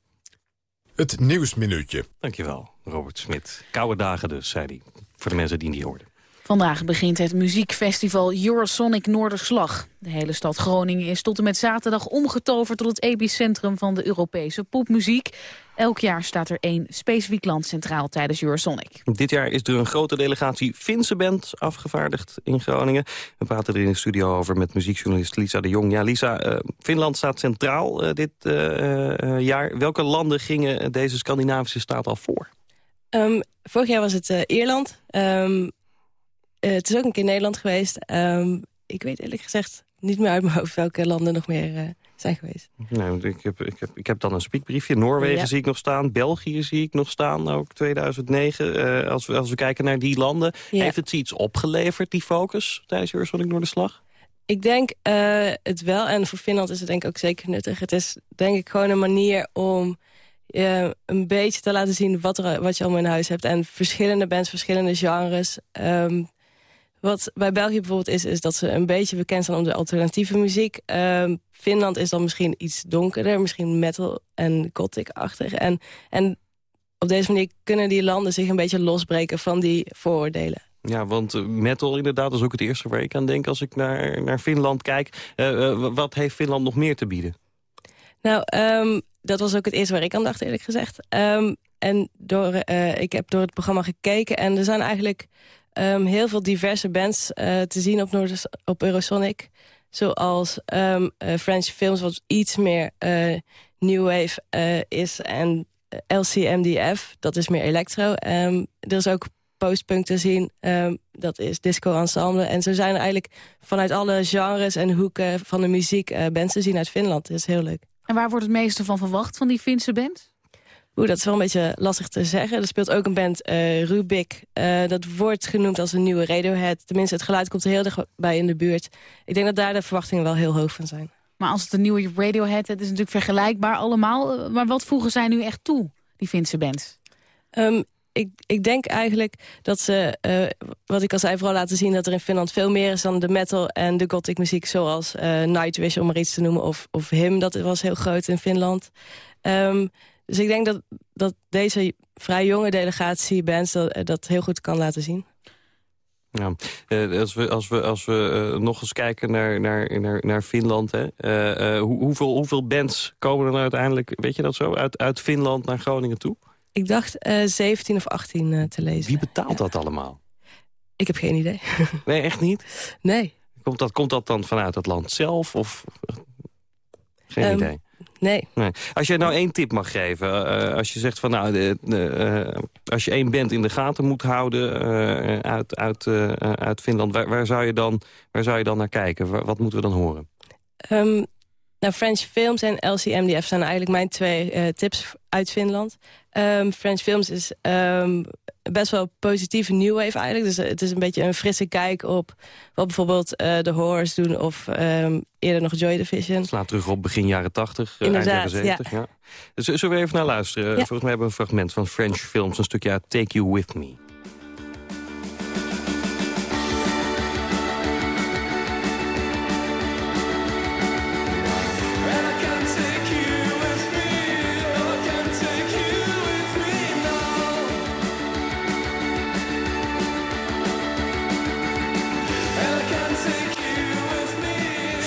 Het Nieuwsminuutje. Dankjewel, Robert Smit. Koude dagen dus, zei hij. Voor de mensen die niet hoorden. Vandaag begint het muziekfestival Eurosonic Noorderslag. De hele stad Groningen is tot en met zaterdag omgetoverd tot het epicentrum van de Europese popmuziek. Elk jaar staat er één specifiek land centraal tijdens Eurosonic. Dit jaar is er een grote delegatie Finse band afgevaardigd in Groningen. We praten er in de studio over met muziekjournalist Lisa de Jong. Ja, Lisa, uh, Finland staat centraal uh, dit uh, jaar. Welke landen gingen deze Scandinavische staat al voor? Um, vorig jaar was het Ierland. Um, het is ook een keer Nederland geweest. Um, ik weet eerlijk gezegd niet meer uit mijn hoofd welke landen nog meer zijn geweest. Nee, ik heb, ik heb, ik heb dan een spiekbriefje. Noorwegen ja. zie ik nog staan. België zie ik nog staan, ook 2009. Uh, als, we, als we kijken naar die landen. Ja. Heeft het iets opgeleverd, die focus, tijdens Eurosonic Noorderslag? Ik denk het wel. En voor Finland is het denk ik ook zeker nuttig. Het is denk ik gewoon een manier om uh, een beetje te laten zien wat, er, wat je allemaal in huis hebt. En verschillende bands, verschillende genres. Um, wat bij België bijvoorbeeld is, is dat ze een beetje bekend zijn om de alternatieve muziek. Um, Finland is dan misschien iets donkerder, misschien metal en gothic-achtig. En, en op deze manier kunnen die landen zich een beetje losbreken van die vooroordelen. Ja, want metal inderdaad is ook het eerste waar ik aan denk als ik naar, naar Finland kijk. Uh, uh, wat heeft Finland nog meer te bieden? Nou, um, dat was ook het eerste waar ik aan dacht eerlijk gezegd. Um, en door, uh, ik heb door het programma gekeken en er zijn eigenlijk um, heel veel diverse bands uh, te zien op, Noord op Eurosonic. Zoals um, uh, French Films, wat iets meer uh, new wave is. En LCMDF, dat is meer electro. Um, er is ook postpunk te zien, dat is disco ensemble. En zo zijn eigenlijk vanuit alle genres en hoeken van de muziek bands te zien uit Finland. Dat is heel leuk. En waar wordt het meeste van verwacht, van die Finse band? Oeh, dat is wel een beetje lastig te zeggen. Er speelt ook een band, uh, Rubik. Uh, dat wordt genoemd als een nieuwe Radiohead. Tenminste, het geluid komt er heel dichtbij in de buurt. Ik denk dat daar de verwachtingen wel heel hoog van zijn. Maar als het een nieuwe Radiohead het is natuurlijk vergelijkbaar allemaal. Maar wat voegen zij nu echt toe, die Finse bands? Um, ik, ik denk eigenlijk dat ze, uh, wat ik al zei, vooral laten zien... dat er in Finland veel meer is dan de metal en de gothic muziek... zoals Nightwish, om maar iets te noemen, of, of Him, dat was heel groot in Finland. Um, dus ik denk dat, dat deze vrij jonge delegatie bands dat, dat heel goed kan laten zien. Ja, uh, als we, als we, als we uh, nog eens kijken naar, naar, naar, naar Finland... Hè, uh, hoe, hoeveel, hoeveel bands komen er nou uiteindelijk, weet je dat zo, uit, uit Finland naar Groningen toe? Ik dacht 17 of 18 te lezen. Wie betaalt ja. dat allemaal? Ik heb geen idee. nee, echt niet? Nee. Komt dat, komt dat dan vanuit het land zelf? Of... Geen um, idee. Nee. nee. Als je nou één tip mag geven, uh, als je zegt van nou, de, de, uh, als je één band in de gaten moet houden uh, uit, uit, uit Finland, waar, waar, zou je dan, waar zou je dan naar kijken? Wat moeten we dan horen? Um, nou, French Films en LCMDF zijn eigenlijk mijn twee tips uit Finland. Um, French Films is um, best wel positieve new wave eigenlijk. Dus het is een beetje een frisse kijk op wat bijvoorbeeld uh, de Horrors doen... of um, eerder nog Joy Division. Slaat terug op begin jaren 80, uh, eind jaren 70. Ja. Ja. Dus zullen we even naar luisteren? Ja. Volgens mij hebben we een fragment van French Films, een stukje uit Take You With Me.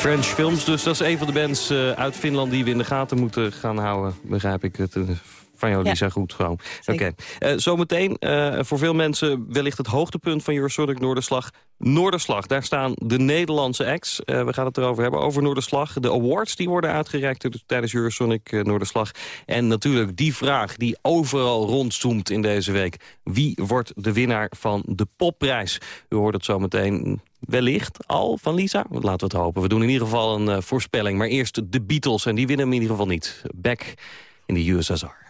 French Films, dus dat is een van de bands uh, uit Finland... die we in de gaten moeten gaan houden, begrijp ik het. Van jou, Lisa, ja. goed gewoon. Oké. Okay. Uh, zometeen, voor veel mensen wellicht het hoogtepunt van Eurosonic Noorderslag. Noorderslag, daar staan de Nederlandse acts. we gaan het erover hebben, over Noorderslag. De awards die worden uitgereikt tijdens Eurosonic Noorderslag. En natuurlijk die vraag die overal rondzoomt in deze week. Wie wordt de winnaar van de popprijs? U hoort het zometeen wellicht al van Lisa. Laten we het hopen. We doen in ieder geval een voorspelling. Maar eerst de Beatles. En die winnen hem in ieder geval niet. Back in de USSR.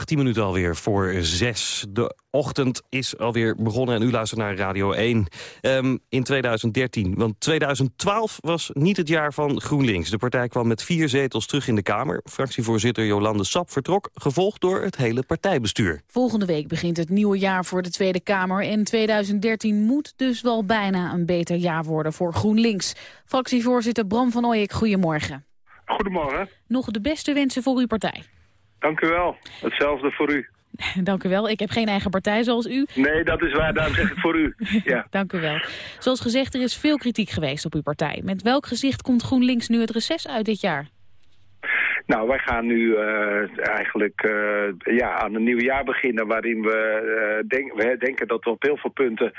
18 minuten alweer voor 6. De ochtend is alweer begonnen en u luistert naar Radio 1 Ehm, in 2013. Want 2012 was niet het jaar van GroenLinks. De partij kwam met vier zetels terug in de Kamer. Fractievoorzitter Jolande Sap vertrok, gevolgd door het hele partijbestuur. Volgende week begint het nieuwe jaar voor de Tweede Kamer. En 2013 moet dus wel bijna een beter jaar worden voor GroenLinks. Fractievoorzitter Bram van Ooyek, goedemorgen. Goedemorgen. Nog de beste wensen voor uw partij. Dank u wel. Hetzelfde voor u. Dank u wel. Ik heb geen eigen partij zoals u. Nee, dat is waar. Daarom zeg ik voor u. Ja. Dank u wel. Zoals gezegd, er is veel kritiek geweest op uw partij. Met welk gezicht komt GroenLinks nu het reces uit dit jaar? Nou, wij gaan nu eh, eigenlijk eh, ja, aan een nieuw jaar beginnen... waarin we, eh, we denken dat we op heel veel punten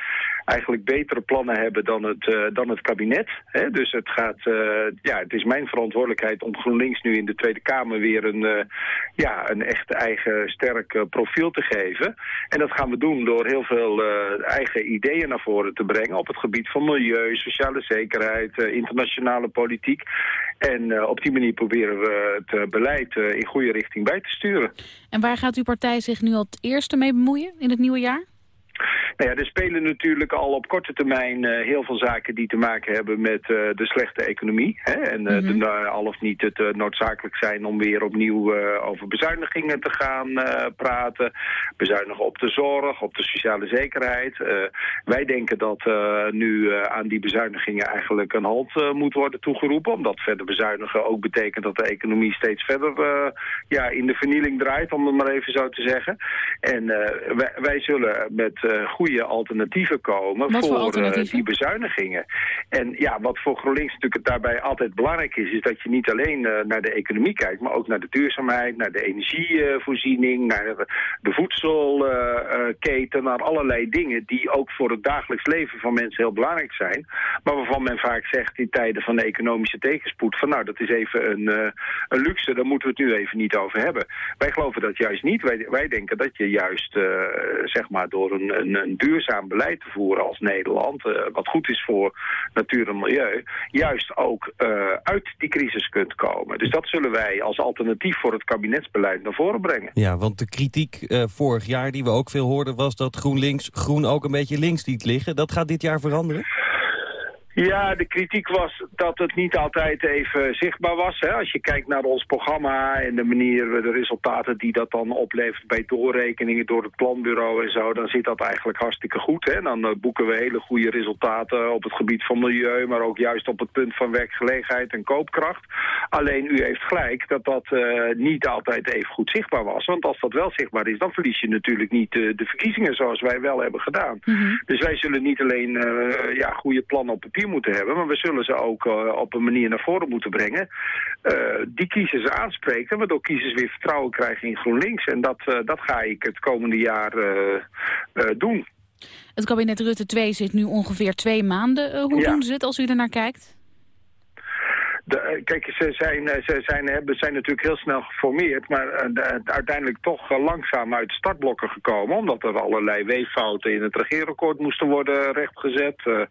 eigenlijk betere plannen hebben dan het, dan het kabinet. Hè? Dus het, gaat, ja, het is mijn verantwoordelijkheid om GroenLinks nu in de Tweede Kamer... weer een, ja, een echt eigen sterk profiel te geven. En dat gaan we doen door heel veel eigen ideeën naar voren te brengen... op het gebied van milieu, sociale zekerheid, internationale politiek... En eh, op die manier proberen we het eh, beleid eh, in goede richting bij te sturen. En waar gaat uw partij zich nu al het eerste mee bemoeien in het nieuwe jaar? Nou ja, er spelen natuurlijk al op korte termijn eh, heel veel zaken die te maken hebben met eh, de slechte economie. Hè? En de, nou, al of niet het noodzakelijk zijn om weer opnieuw over bezuinigingen te gaan praten. Bezuinigen op de zorg, op de sociale zekerheid. Wij denken dat nu aan die bezuinigingen eigenlijk een halt moet worden toegeroepen. Omdat verder bezuinigen ook betekent dat de economie steeds verder ja, in de vernieling draait, om het maar even zo te zeggen. En wij, wij zullen met eh, goede alternatieven komen Wat voor voor, eh, die bezuinigingen. En ja, wat voor GroenLinks natuurlijk daarbij altijd belangrijk is, is dat je niet alleen eh, naar de economie kijkt, maar ook naar de duurzaamheid, naar de energievoorziening, naar de, de voedselketen, naar allerlei dingen die ook voor het dagelijks leven van mensen heel belangrijk zijn. Maar waarvan men vaak zegt in tijden van economische tegenspoed, van nou dat is even een, eh, een luxe, daar moeten we het nu even niet over hebben. Wij geloven dat juist niet. Wij, wij denken dat je juist zeg maar door een, een, een duurzaam beleid te voeren als Nederland, eh, wat goed is voor natuur en milieu, juist ook eh, uit die crisis kunt komen. Dus dat zullen wij als alternatief voor het kabinetsbeleid naar voren brengen. Ja, want de kritiek eh, vorig jaar die we ook veel hoorden... was dat GroenLinks groen ook een beetje links liet liggen. Dat gaat dit jaar veranderen? Ja, de kritiek was dat het niet altijd even zichtbaar was. Hè? Als je kijkt naar ons programma en de manier, de resultaten die dat dan oplevert bij doorrekeningen door het planbureau en zo, dan zit dat eigenlijk hartstikke goed. Hè? Dan eh, boeken we hele goede resultaten op het gebied van milieu, maar ook juist op het punt van werkgelegenheid en koopkracht. Alleen u heeft gelijk dat dat eh, niet altijd even goed zichtbaar was. Want als dat wel zichtbaar is, dan verlies je natuurlijk niet eh, de verkiezingen zoals wij wel hebben gedaan. Dus wij zullen niet alleen ja, goede plannen op papier moeten hebben, maar we zullen ze ook eh, op een manier naar voren moeten brengen. eh, die kiezers aanspreken, waardoor kiezers weer vertrouwen krijgen in GroenLinks. En dat, eh, dat ga ik het komende jaar doen. Het kabinet Rutte 2 zit nu ongeveer twee maanden. Hoe Ja. doen ze het als u er naar kijkt? De, eh, kijk, ze zijn, eh, ze zijn, hebben, zijn natuurlijk heel snel geformeerd, maar eh, de- uiteindelijk toch eh, langzaam uit startblokken gekomen, omdat er allerlei weeffouten in het regeerakkoord moesten worden rechtgezet, eh,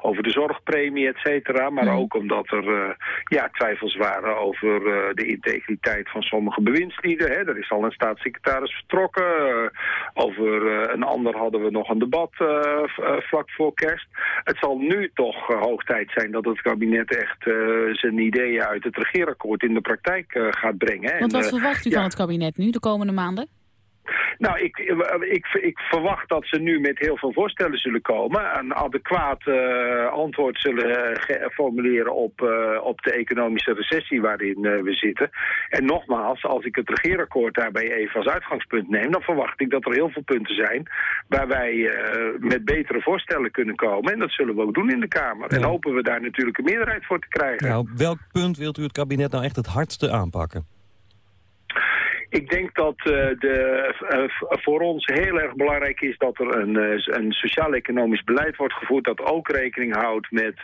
over de zorgpremie, et cetera, maar ook omdat er eh, ja, twijfels waren over eh, de integriteit van sommige bewindslieden. Hè. Er is al een staatssecretaris vertrokken, eh, over eh, een ander hadden we nog een debat eh, eh, vlak voor kerst. Het zal nu toch eh, hoog tijd zijn dat het kabinet echt zijn ideeën uit het regeerakkoord in de praktijk eh, gaat brengen. Want wat eh, verwacht u van het kabinet nu de komende maanden? Nou, ik, ik, ik verwacht dat ze nu met heel veel voorstellen zullen komen. Een adequaat eh, antwoord zullen eh, formuleren op, eh, op de economische recessie waarin we zitten. En nogmaals, als ik het regeerakkoord daarbij even als uitgangspunt neem... dan verwacht ik dat er heel veel punten zijn waar wij met betere voorstellen kunnen komen. En dat zullen we ook doen in de Kamer. En hopen we daar natuurlijk een meerderheid voor te krijgen. Nou, op welk punt wilt u het kabinet nou echt het hardste aanpakken? Ik denk dat eh, de, eh, voor ons heel erg belangrijk is dat er een, eh, een sociaal-economisch beleid wordt gevoerd dat ook rekening houdt met,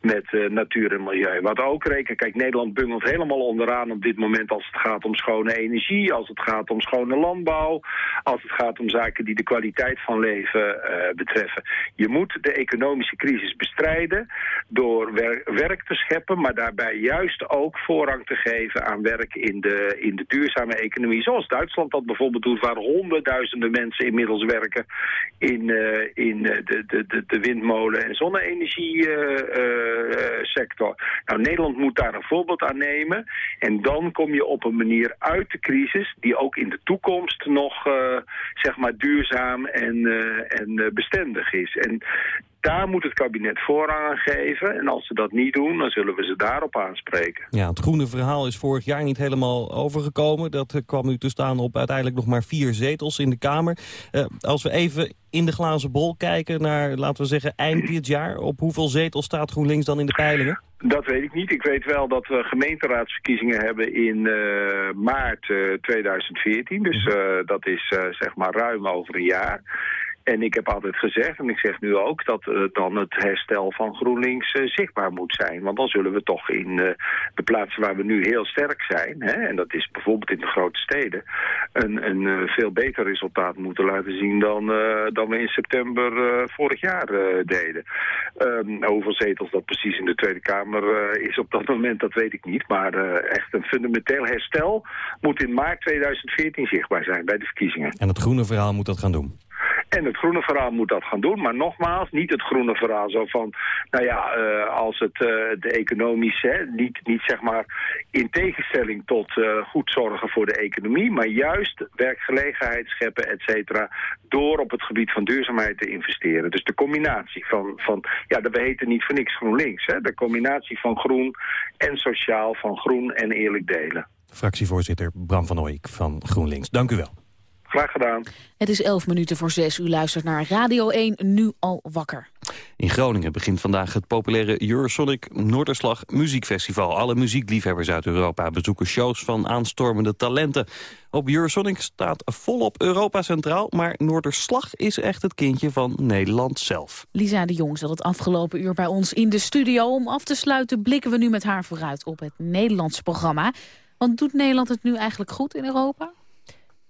met natuur en milieu. Wat ook rekening, kijk Nederland bungelt helemaal onderaan op dit moment als het gaat om schone energie, als het gaat om schone landbouw, als het gaat om zaken die de kwaliteit van leven betreffen. Je moet de economische crisis bestrijden door wer- werk te scheppen, maar daarbij juist ook voorrang te geven aan werk in de, in de economie. Zoals Duitsland dat bijvoorbeeld doet, waar honderdduizenden mensen inmiddels werken in, eh, in eh, de, de, de, de windmolen- en zonne-energie-sector. nou, Nederland moet daar een voorbeeld aan nemen. En dan kom je op een manier uit de crisis die ook in de toekomst nog eh, zeg maar duurzaam en, eh, en eh, bestendig is. En daar moet het kabinet voorrang aan geven. En als ze dat niet doen, dan zullen we ze daarop aanspreken. Ja, het groene verhaal is vorig jaar niet helemaal overgekomen. Dat eh, kwam u te staan op uiteindelijk nog maar vier zetels in de Kamer. Eh, als we even in de glazen bol kijken naar, laten we zeggen, eind dit jaar... op hoeveel zetels staat GroenLinks dan in de peilingen? Dat weet ik niet. Ik weet wel dat we gemeenteraadsverkiezingen hebben in eh, maart eh, 2014. Dus eh, dat is zeg maar ruim over een jaar. En ik heb altijd gezegd, en ik zeg nu ook, dat eh, dan het herstel van GroenLinks eh, zichtbaar moet zijn. Want dan zullen we toch in eh, de plaatsen waar we nu heel sterk zijn, hè, en dat is bijvoorbeeld in de grote steden, een, een veel beter resultaat moeten laten zien dan, dan we in september vorig jaar deden. Ehm, hoeveel zetels dat precies in de Tweede Kamer is op dat moment, dat weet ik niet. Maar echt een fundamenteel herstel moet in maart 2014 zichtbaar zijn bij de verkiezingen. En het groene verhaal moet dat gaan doen. En het groene verhaal moet dat gaan doen. Maar nogmaals, niet het groene verhaal zo van... nou ja, eh, als het eh, de economische... Niet, niet zeg maar in tegenstelling tot eh, goed zorgen voor de economie... maar juist werkgelegenheid scheppen, et cetera... door op het gebied van duurzaamheid te investeren. Dus de combinatie van... van ja, we heten niet voor niks GroenLinks. Hè, de combinatie van groen en sociaal, van groen en eerlijk delen. Fractievoorzitter Bram van Ooyek van GroenLinks. Dank u wel. Graag gedaan. Het is 11 minuten voor 6. U luistert naar Radio 1, nu al wakker. In Groningen begint vandaag het populaire Eurosonic Noorderslag Muziekfestival. Alle muziekliefhebbers uit Europa bezoeken shows van aanstormende talenten. Op Eurosonic staat volop Europa centraal, maar Noorderslag is echt het kindje van Nederland zelf. Lisa de Jong zat het afgelopen uur bij ons in de studio. Om af te sluiten blikken we nu met haar vooruit op het Nederlandse programma. Want doet Nederland het nu eigenlijk goed in Europa?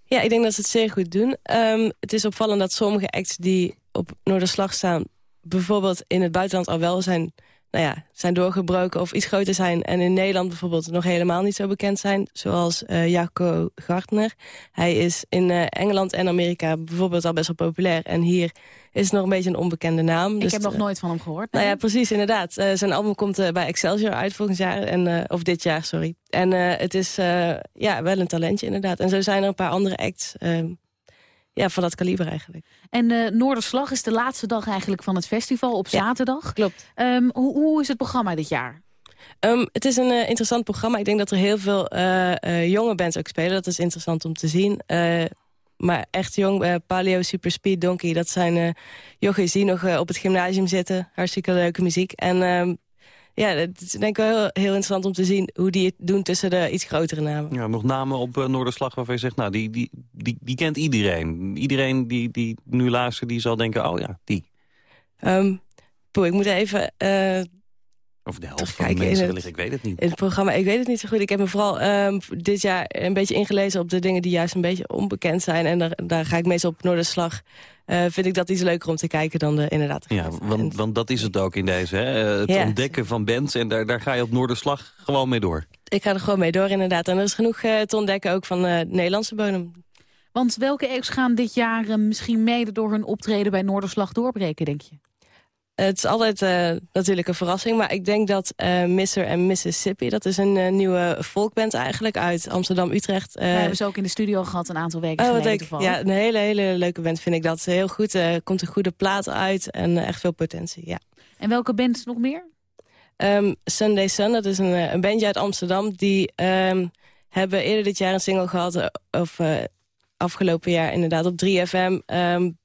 Ja, ik denk dat ze het zeer goed doen. Ehm, het is opvallend dat sommige acts die op Noorderslag staan... bijvoorbeeld in het buitenland al wel zijn nou ja, zijn doorgebroken of iets groter zijn... en in Nederland bijvoorbeeld nog helemaal niet zo bekend zijn. Zoals uh, Jacco Gartner. Hij is in uh, Engeland en Amerika bijvoorbeeld al best wel populair. En hier is het nog een beetje een onbekende naam. Ik dus, heb nog nooit van hem gehoord. Nou ja, precies, inderdaad. zijn album komt bij Excelsior uit volgend jaar. En, of dit jaar, sorry. En het is ja, wel een talentje, inderdaad. En zo zijn er een paar andere acts ehm, ja, van dat kaliber eigenlijk. En uh, Noorderslag is de laatste dag eigenlijk van het festival op zaterdag. Klopt. Um, hoe, hoe, is het programma dit jaar? Um, het is een uh, interessant programma. Ik denk dat er heel veel uh, jonge bands ook spelen. Dat is interessant om te zien. maar echt jong, Paleo, Super Speed, Donkey... dat zijn jochies die nog op het gymnasium zitten. Hartstikke leuke muziek. En um, ja, het is denk ik wel heel, heel, interessant om te zien hoe die het doen tussen de iets grotere namen. Ja, nog namen op uh, Noorderslag waarvan je zegt, nou, die, die, die, die kent iedereen. Iedereen die, die nu luistert, die zal denken, oh ja, die. Um, poeh, ik moet even... Uh, of de helft van de mensen het, ik weet het niet. In het programma, ik weet het niet zo goed. Ik heb me vooral um, dit jaar een beetje ingelezen op de dingen die juist een beetje onbekend zijn. En daar, daar ga ik meestal op Noorderslag uh, vind ik dat iets leuker om te kijken dan de, inderdaad. Ja, want, want dat is het ook in deze, hè? het ja. ontdekken van bands en daar, daar ga je op Noorderslag gewoon mee door. Ik ga er gewoon mee door, inderdaad. En er is genoeg uh, te ontdekken ook van uh, Nederlandse bodem. Want welke acts gaan dit jaar misschien mede door hun optreden bij Noorderslag doorbreken, denk je? Het is altijd uh, natuurlijk een verrassing. Maar ik denk dat uh, Mr. en Mississippi... dat is een uh, nieuwe folkband eigenlijk uit Amsterdam-Utrecht. We hebben ze ook in de studio gehad een aantal weken oh, geleden. Ik, ja, een hele, hele leuke band vind ik dat. Heel goed, komt een goede plaat uit en echt veel potentie, ja. En welke band nog meer? Um, Sunday Sun, dat is een, een bandje uit Amsterdam. Die um, hebben eerder dit jaar een single gehad... of afgelopen jaar inderdaad op 3FM... Um,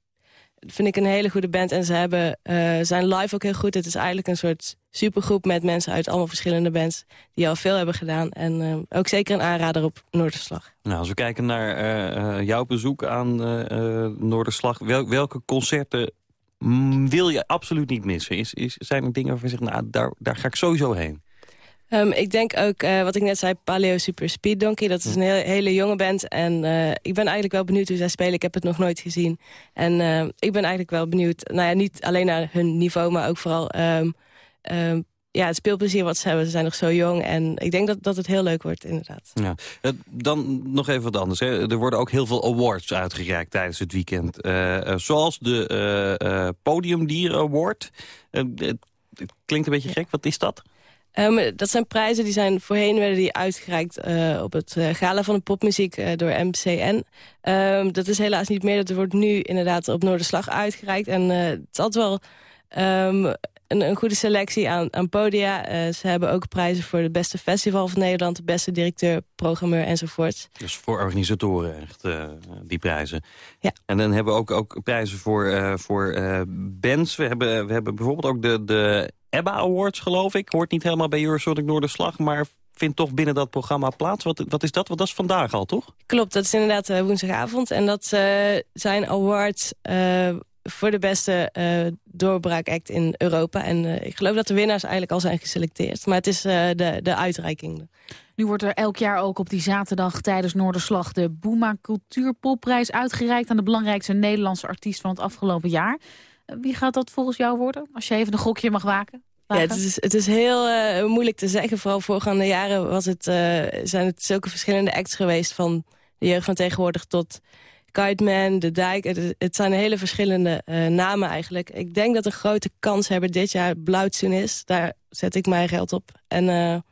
vind ik een hele goede band. En ze hebben, uh, zijn live ook heel goed. Het is eigenlijk een soort supergroep met mensen uit allemaal verschillende bands... die al veel hebben gedaan. En uh, ook zeker een aanrader op Noorderslag. Nou, als we kijken naar uh, jouw bezoek aan Noorderslag... Wel, welke concerten wil je absoluut niet missen? Is, is, zijn er dingen waarvan je zegt, nou, daar, daar ga ik sowieso heen? Um, ik denk ook, uh, wat ik net zei, Paleo Super Speed Donkey. Dat is een hele, hele jonge band. En uh, ik ben eigenlijk wel benieuwd hoe zij spelen. Ik heb het nog nooit gezien. En uh, ik ben eigenlijk wel benieuwd, nou ja, niet alleen naar hun niveau... maar ook vooral um, um, ja, het speelplezier wat ze hebben. Ze zijn nog zo jong en ik denk dat, dat het heel leuk wordt, inderdaad. Ja. Dan nog even wat anders. Hè. Er worden ook heel veel awards uitgereikt tijdens het weekend. zoals de Podiumdier Award. het klinkt een beetje gek, wat is dat? Um, dat zijn prijzen die zijn voorheen werden die uitgereikt uh, op het uh, gala van de popmuziek uh, door MCN. Um, dat is helaas niet meer. Dat wordt nu inderdaad op Noorderslag uitgereikt. En het is altijd wel um, een, een, goede selectie aan, aan podia. ze hebben ook prijzen voor het beste festival van Nederland, de beste directeur, programmeur enzovoort. Dus voor organisatoren echt die prijzen. Ja. En dan hebben we ook, ook prijzen voor, voor bands. We hebben, we hebben bijvoorbeeld ook de, de EBBA Awards, geloof ik. Hoort niet helemaal bij Eurosonic Noorderslag, maar vindt toch binnen dat programma plaats. Wat, wat is dat? Want dat is vandaag al, toch? Klopt, dat is inderdaad woensdagavond. En dat uh, zijn awards uh, voor de beste doorbraakact in Europa. En ik geloof dat de winnaars eigenlijk al zijn geselecteerd. Maar het is de, de uitreiking. Nu wordt er elk jaar ook op die zaterdag tijdens Noorderslag... de Boema Cultuurpopprijs uitgereikt... aan de belangrijkste Nederlandse artiest van het afgelopen jaar. Wie gaat dat volgens jou worden? Als je even een gokje mag waken. Ja, het, is, het is heel uh, moeilijk te zeggen. Vooral voorgaande jaren was het, uh, zijn het zulke verschillende acts geweest... van de jeugd van tegenwoordig tot Kiteman, De Dijk. Het, het zijn hele verschillende uh, namen eigenlijk. Ik denk dat een grote kans hebben dit jaar Blauwtsoen is. Daar zet ik mijn geld op. En, nou,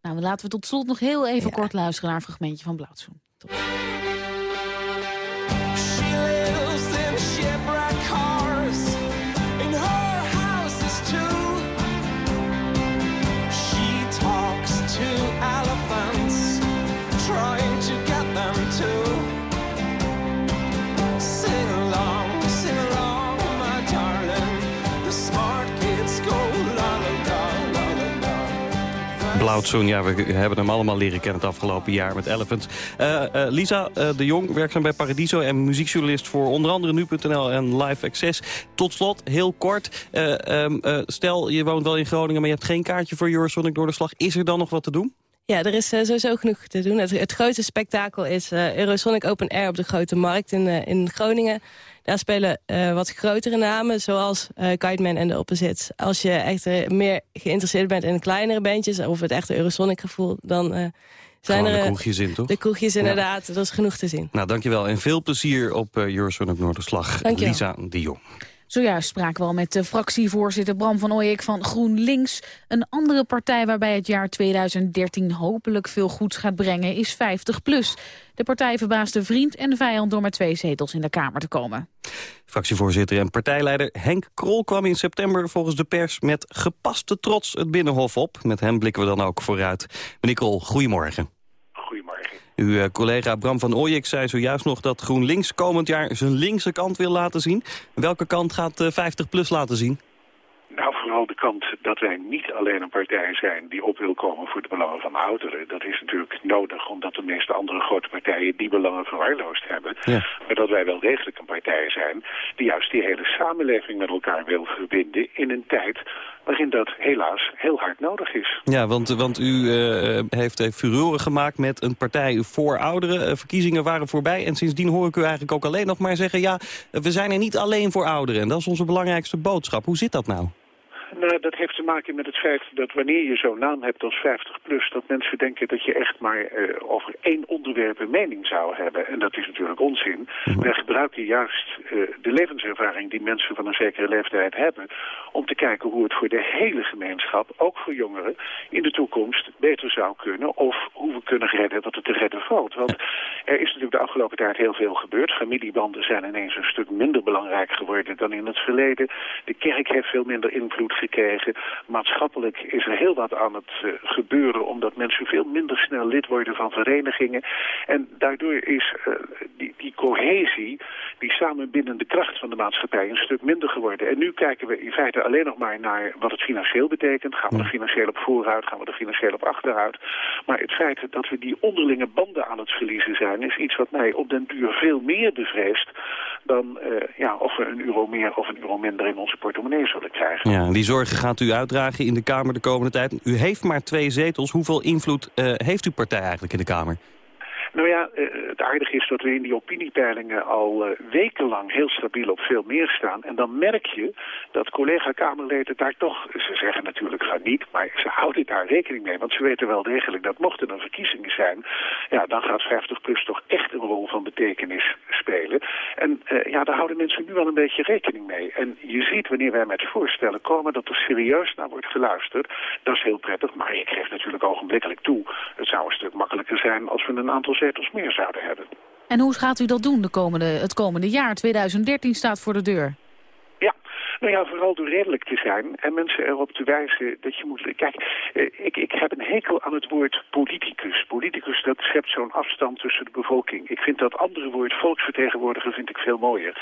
dan laten we tot slot nog heel even ja. kort luisteren naar een fragmentje van Blauwtsoen. Ja, we hebben hem allemaal leren kennen het afgelopen jaar met Elephants. Uh, uh, Lisa uh, de Jong, werkzaam bij Paradiso en muziekjournalist voor onder andere Nu.nl en Live Access. Tot slot, heel kort, um, stel je woont wel in Groningen, maar je hebt geen kaartje voor Eurosonic door de slag. Is er dan nog wat te doen? Ja, er is eh, sowieso genoeg te doen. Het, het grootste spektakel is eh, Eurosonic Open Air op de Grote Markt in, eh, in Groningen. Daar spelen eh, wat grotere namen, zoals eh Kiteman en de Opposites. Als je echt eh, meer geïnteresseerd bent in kleinere bandjes... of het echte Eurosonic gevoel, dan zijn Gewoon er... de kroegjes in, toch? De kroegjes inderdaad, dat is genoeg te zien. Nou, dankjewel. En veel plezier op uh, Eurosonic Noorderslag. Dankjewel. Lisa de Jong. Zojuist spraken we al met de fractievoorzitter Bram van Ooyek van GroenLinks. Een andere partij waarbij het jaar 2013 hopelijk veel goeds gaat brengen is 50PLUS. De partij verbaasde vriend en vijand door met twee zetels in de Kamer te komen. Fractievoorzitter en partijleider Henk Krol kwam in september volgens de pers met gepaste trots het Binnenhof op. Met hem blikken we dan ook vooruit. Meneer Krol, goedemorgen. Uw eh, collega Bram van Ooyek zei zojuist nog dat GroenLinks komend jaar zijn linkse kant wil laten zien. Welke kant gaat eh, 50PLUS laten zien? Nou, vooral de kant dat wij niet alleen een partij zijn die op wil komen voor de belangen van ouderen. Dat is natuurlijk nodig, omdat de meeste andere grote partijen die belangen verwaarloosd hebben. Ja. Maar dat wij wel degelijk een partij zijn die juist die hele samenleving met elkaar wil verbinden in een tijd waarin dat helaas heel hard nodig is. Ja, want, want u eh, heeft, heeft furoren gemaakt met een partij voor ouderen. Eh, verkiezingen waren voorbij en sindsdien hoor ik u eigenlijk ook alleen nog maar zeggen... ja, we zijn er niet alleen voor ouderen en dat is onze belangrijkste boodschap. Hoe zit dat nou? Nou, dat heeft te maken met het feit dat wanneer je zo'n naam hebt als 50PLUS... dat mensen denken dat je echt maar eh, over één onderwerp een mening zou hebben. En dat is natuurlijk onzin. Wij gebruiken juist eh, de levenservaring die mensen van een zekere leeftijd hebben... om te kijken hoe het voor de hele gemeenschap, ook voor jongeren... in de toekomst beter zou kunnen of hoe we kunnen redden wat het te redden valt. Want er is natuurlijk de afgelopen tijd heel veel gebeurd. Familiebanden zijn ineens een stuk minder belangrijk geworden dan in het verleden. De kerk heeft veel minder invloed gekregen. Maatschappelijk is er heel wat aan het eh, gebeuren... omdat mensen veel minder snel lid worden van verenigingen. En daardoor is eh, die, die cohesie, die samenbindende kracht van de maatschappij... een stuk minder geworden. En nu kijken we in feite alleen nog maar naar wat het financieel betekent. Gaan we er financieel op vooruit, gaan we er financieel op achteruit. Maar het feit dat we die onderlinge banden aan het verliezen zijn... is iets wat mij op den duur veel meer bevreest... dan eh, ja, of we een euro meer of een euro minder in onze portemonnee zullen krijgen. Ja, die gaat u uitdragen in de Kamer de komende tijd. U heeft maar twee zetels. Hoeveel invloed uh, heeft uw partij eigenlijk in de Kamer? Nou ja, uh, het aardige is dat we in die opiniepeilingen al uh, wekenlang heel stabiel op veel meer staan. En dan merk je dat collega-Kamerleden daar toch, ze zeggen natuurlijk van niet, maar ze houden daar rekening mee. Want ze weten wel degelijk dat mochten er verkiezingen zijn, ja, dan gaat 50PLUS toch echt een rol van betekenis spelen. En uh, ja, daar houden mensen nu wel een beetje rekening mee. En je ziet wanneer wij met voorstellen komen dat er serieus naar wordt geluisterd. Dat is heel prettig, maar ik geef natuurlijk ogenblikkelijk toe. Het zou een stuk makkelijker zijn als we een aantal zetels meer zouden hebben. En hoe gaat u dat doen de komende, het komende jaar? 2013 staat voor de deur. Ja, nou ja, vooral door redelijk te zijn en mensen erop te wijzen dat je moet... Kijk, ik, ik heb een hekel aan het woord politicus. Politicus, dat schept zo'n afstand tussen de bevolking. Ik vind dat andere woord volksvertegenwoordiger vind ik veel mooier.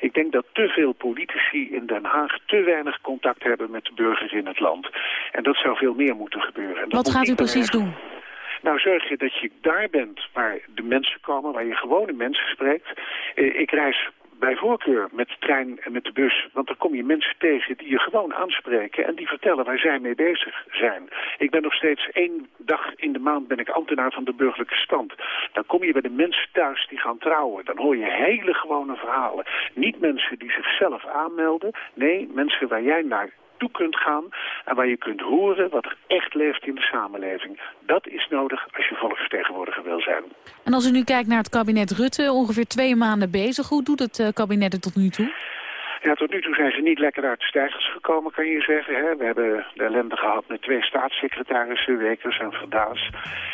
Ik denk dat te veel politici in Den Haag te weinig contact hebben met de burgers in het land. En dat zou veel meer moeten gebeuren. En Wat gaat u precies doen? Nou, zorg je dat je daar bent waar de mensen komen, waar je gewone mensen spreekt. Eh, ik reis bij voorkeur met de trein en met de bus. Want dan kom je mensen tegen die je gewoon aanspreken... en die vertellen waar zij mee bezig zijn. Ik ben nog steeds één dag in de maand ben ik ambtenaar van de burgerlijke stand. Dan kom je bij de mensen thuis die gaan trouwen. Dan hoor je hele gewone verhalen. Niet mensen die zichzelf aanmelden. Nee, mensen waar jij naar toe kunt gaan en waar je kunt horen wat er echt leeft in de samenleving. Dat is nodig als je volksvertegenwoordiger wil zijn. En als u nu kijkt naar het kabinet Rutte, ongeveer twee maanden bezig. Hoe doet het kabinet het tot nu toe? Ja, tot nu toe zijn ze niet lekker uit de stijgers gekomen, kan je zeggen. Hè? We hebben de ellende gehad met twee staatssecretarissen, Wekers en Verdaas.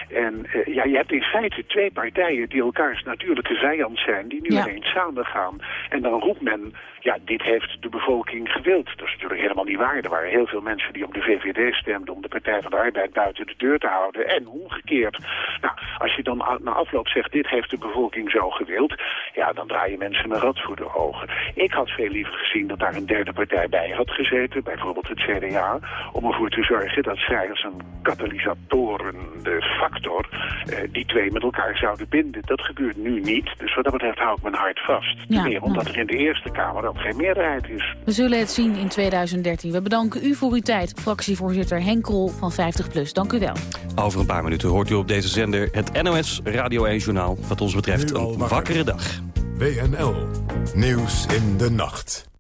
En uh, ja, je hebt in feite twee partijen die elkaars natuurlijke vijand zijn, die nu ja. ineens samen gaan. En dan roept men, ja, dit heeft de bevolking gewild. Dat is natuurlijk helemaal niet waar. Er waren heel veel mensen die op de VVD stemden om de Partij van de Arbeid buiten de deur te houden. En omgekeerd. Nou, als je dan na afloop zegt, dit heeft de bevolking zo gewild, ja, dan draai je mensen een rad voor de ogen. Ik had veel liever gezien dat daar een derde partij bij had gezeten, bijvoorbeeld het CDA, om ervoor te zorgen dat zij als een katalysatorende factor eh, die twee met elkaar zouden binden. Dat gebeurt nu niet, dus wat dat betreft hou ik mijn hart vast. Ja, meer omdat er in de Eerste Kamer geen meerderheid is. We zullen het zien in 2013. We bedanken u voor uw tijd, fractievoorzitter Henkrol van 50PLUS. Dank u wel. Over een paar minuten hoort u op deze zender het NOS Radio 1 Journaal. Wat ons betreft een wakker. wakkere dag. WNL. Nieuws in de nacht.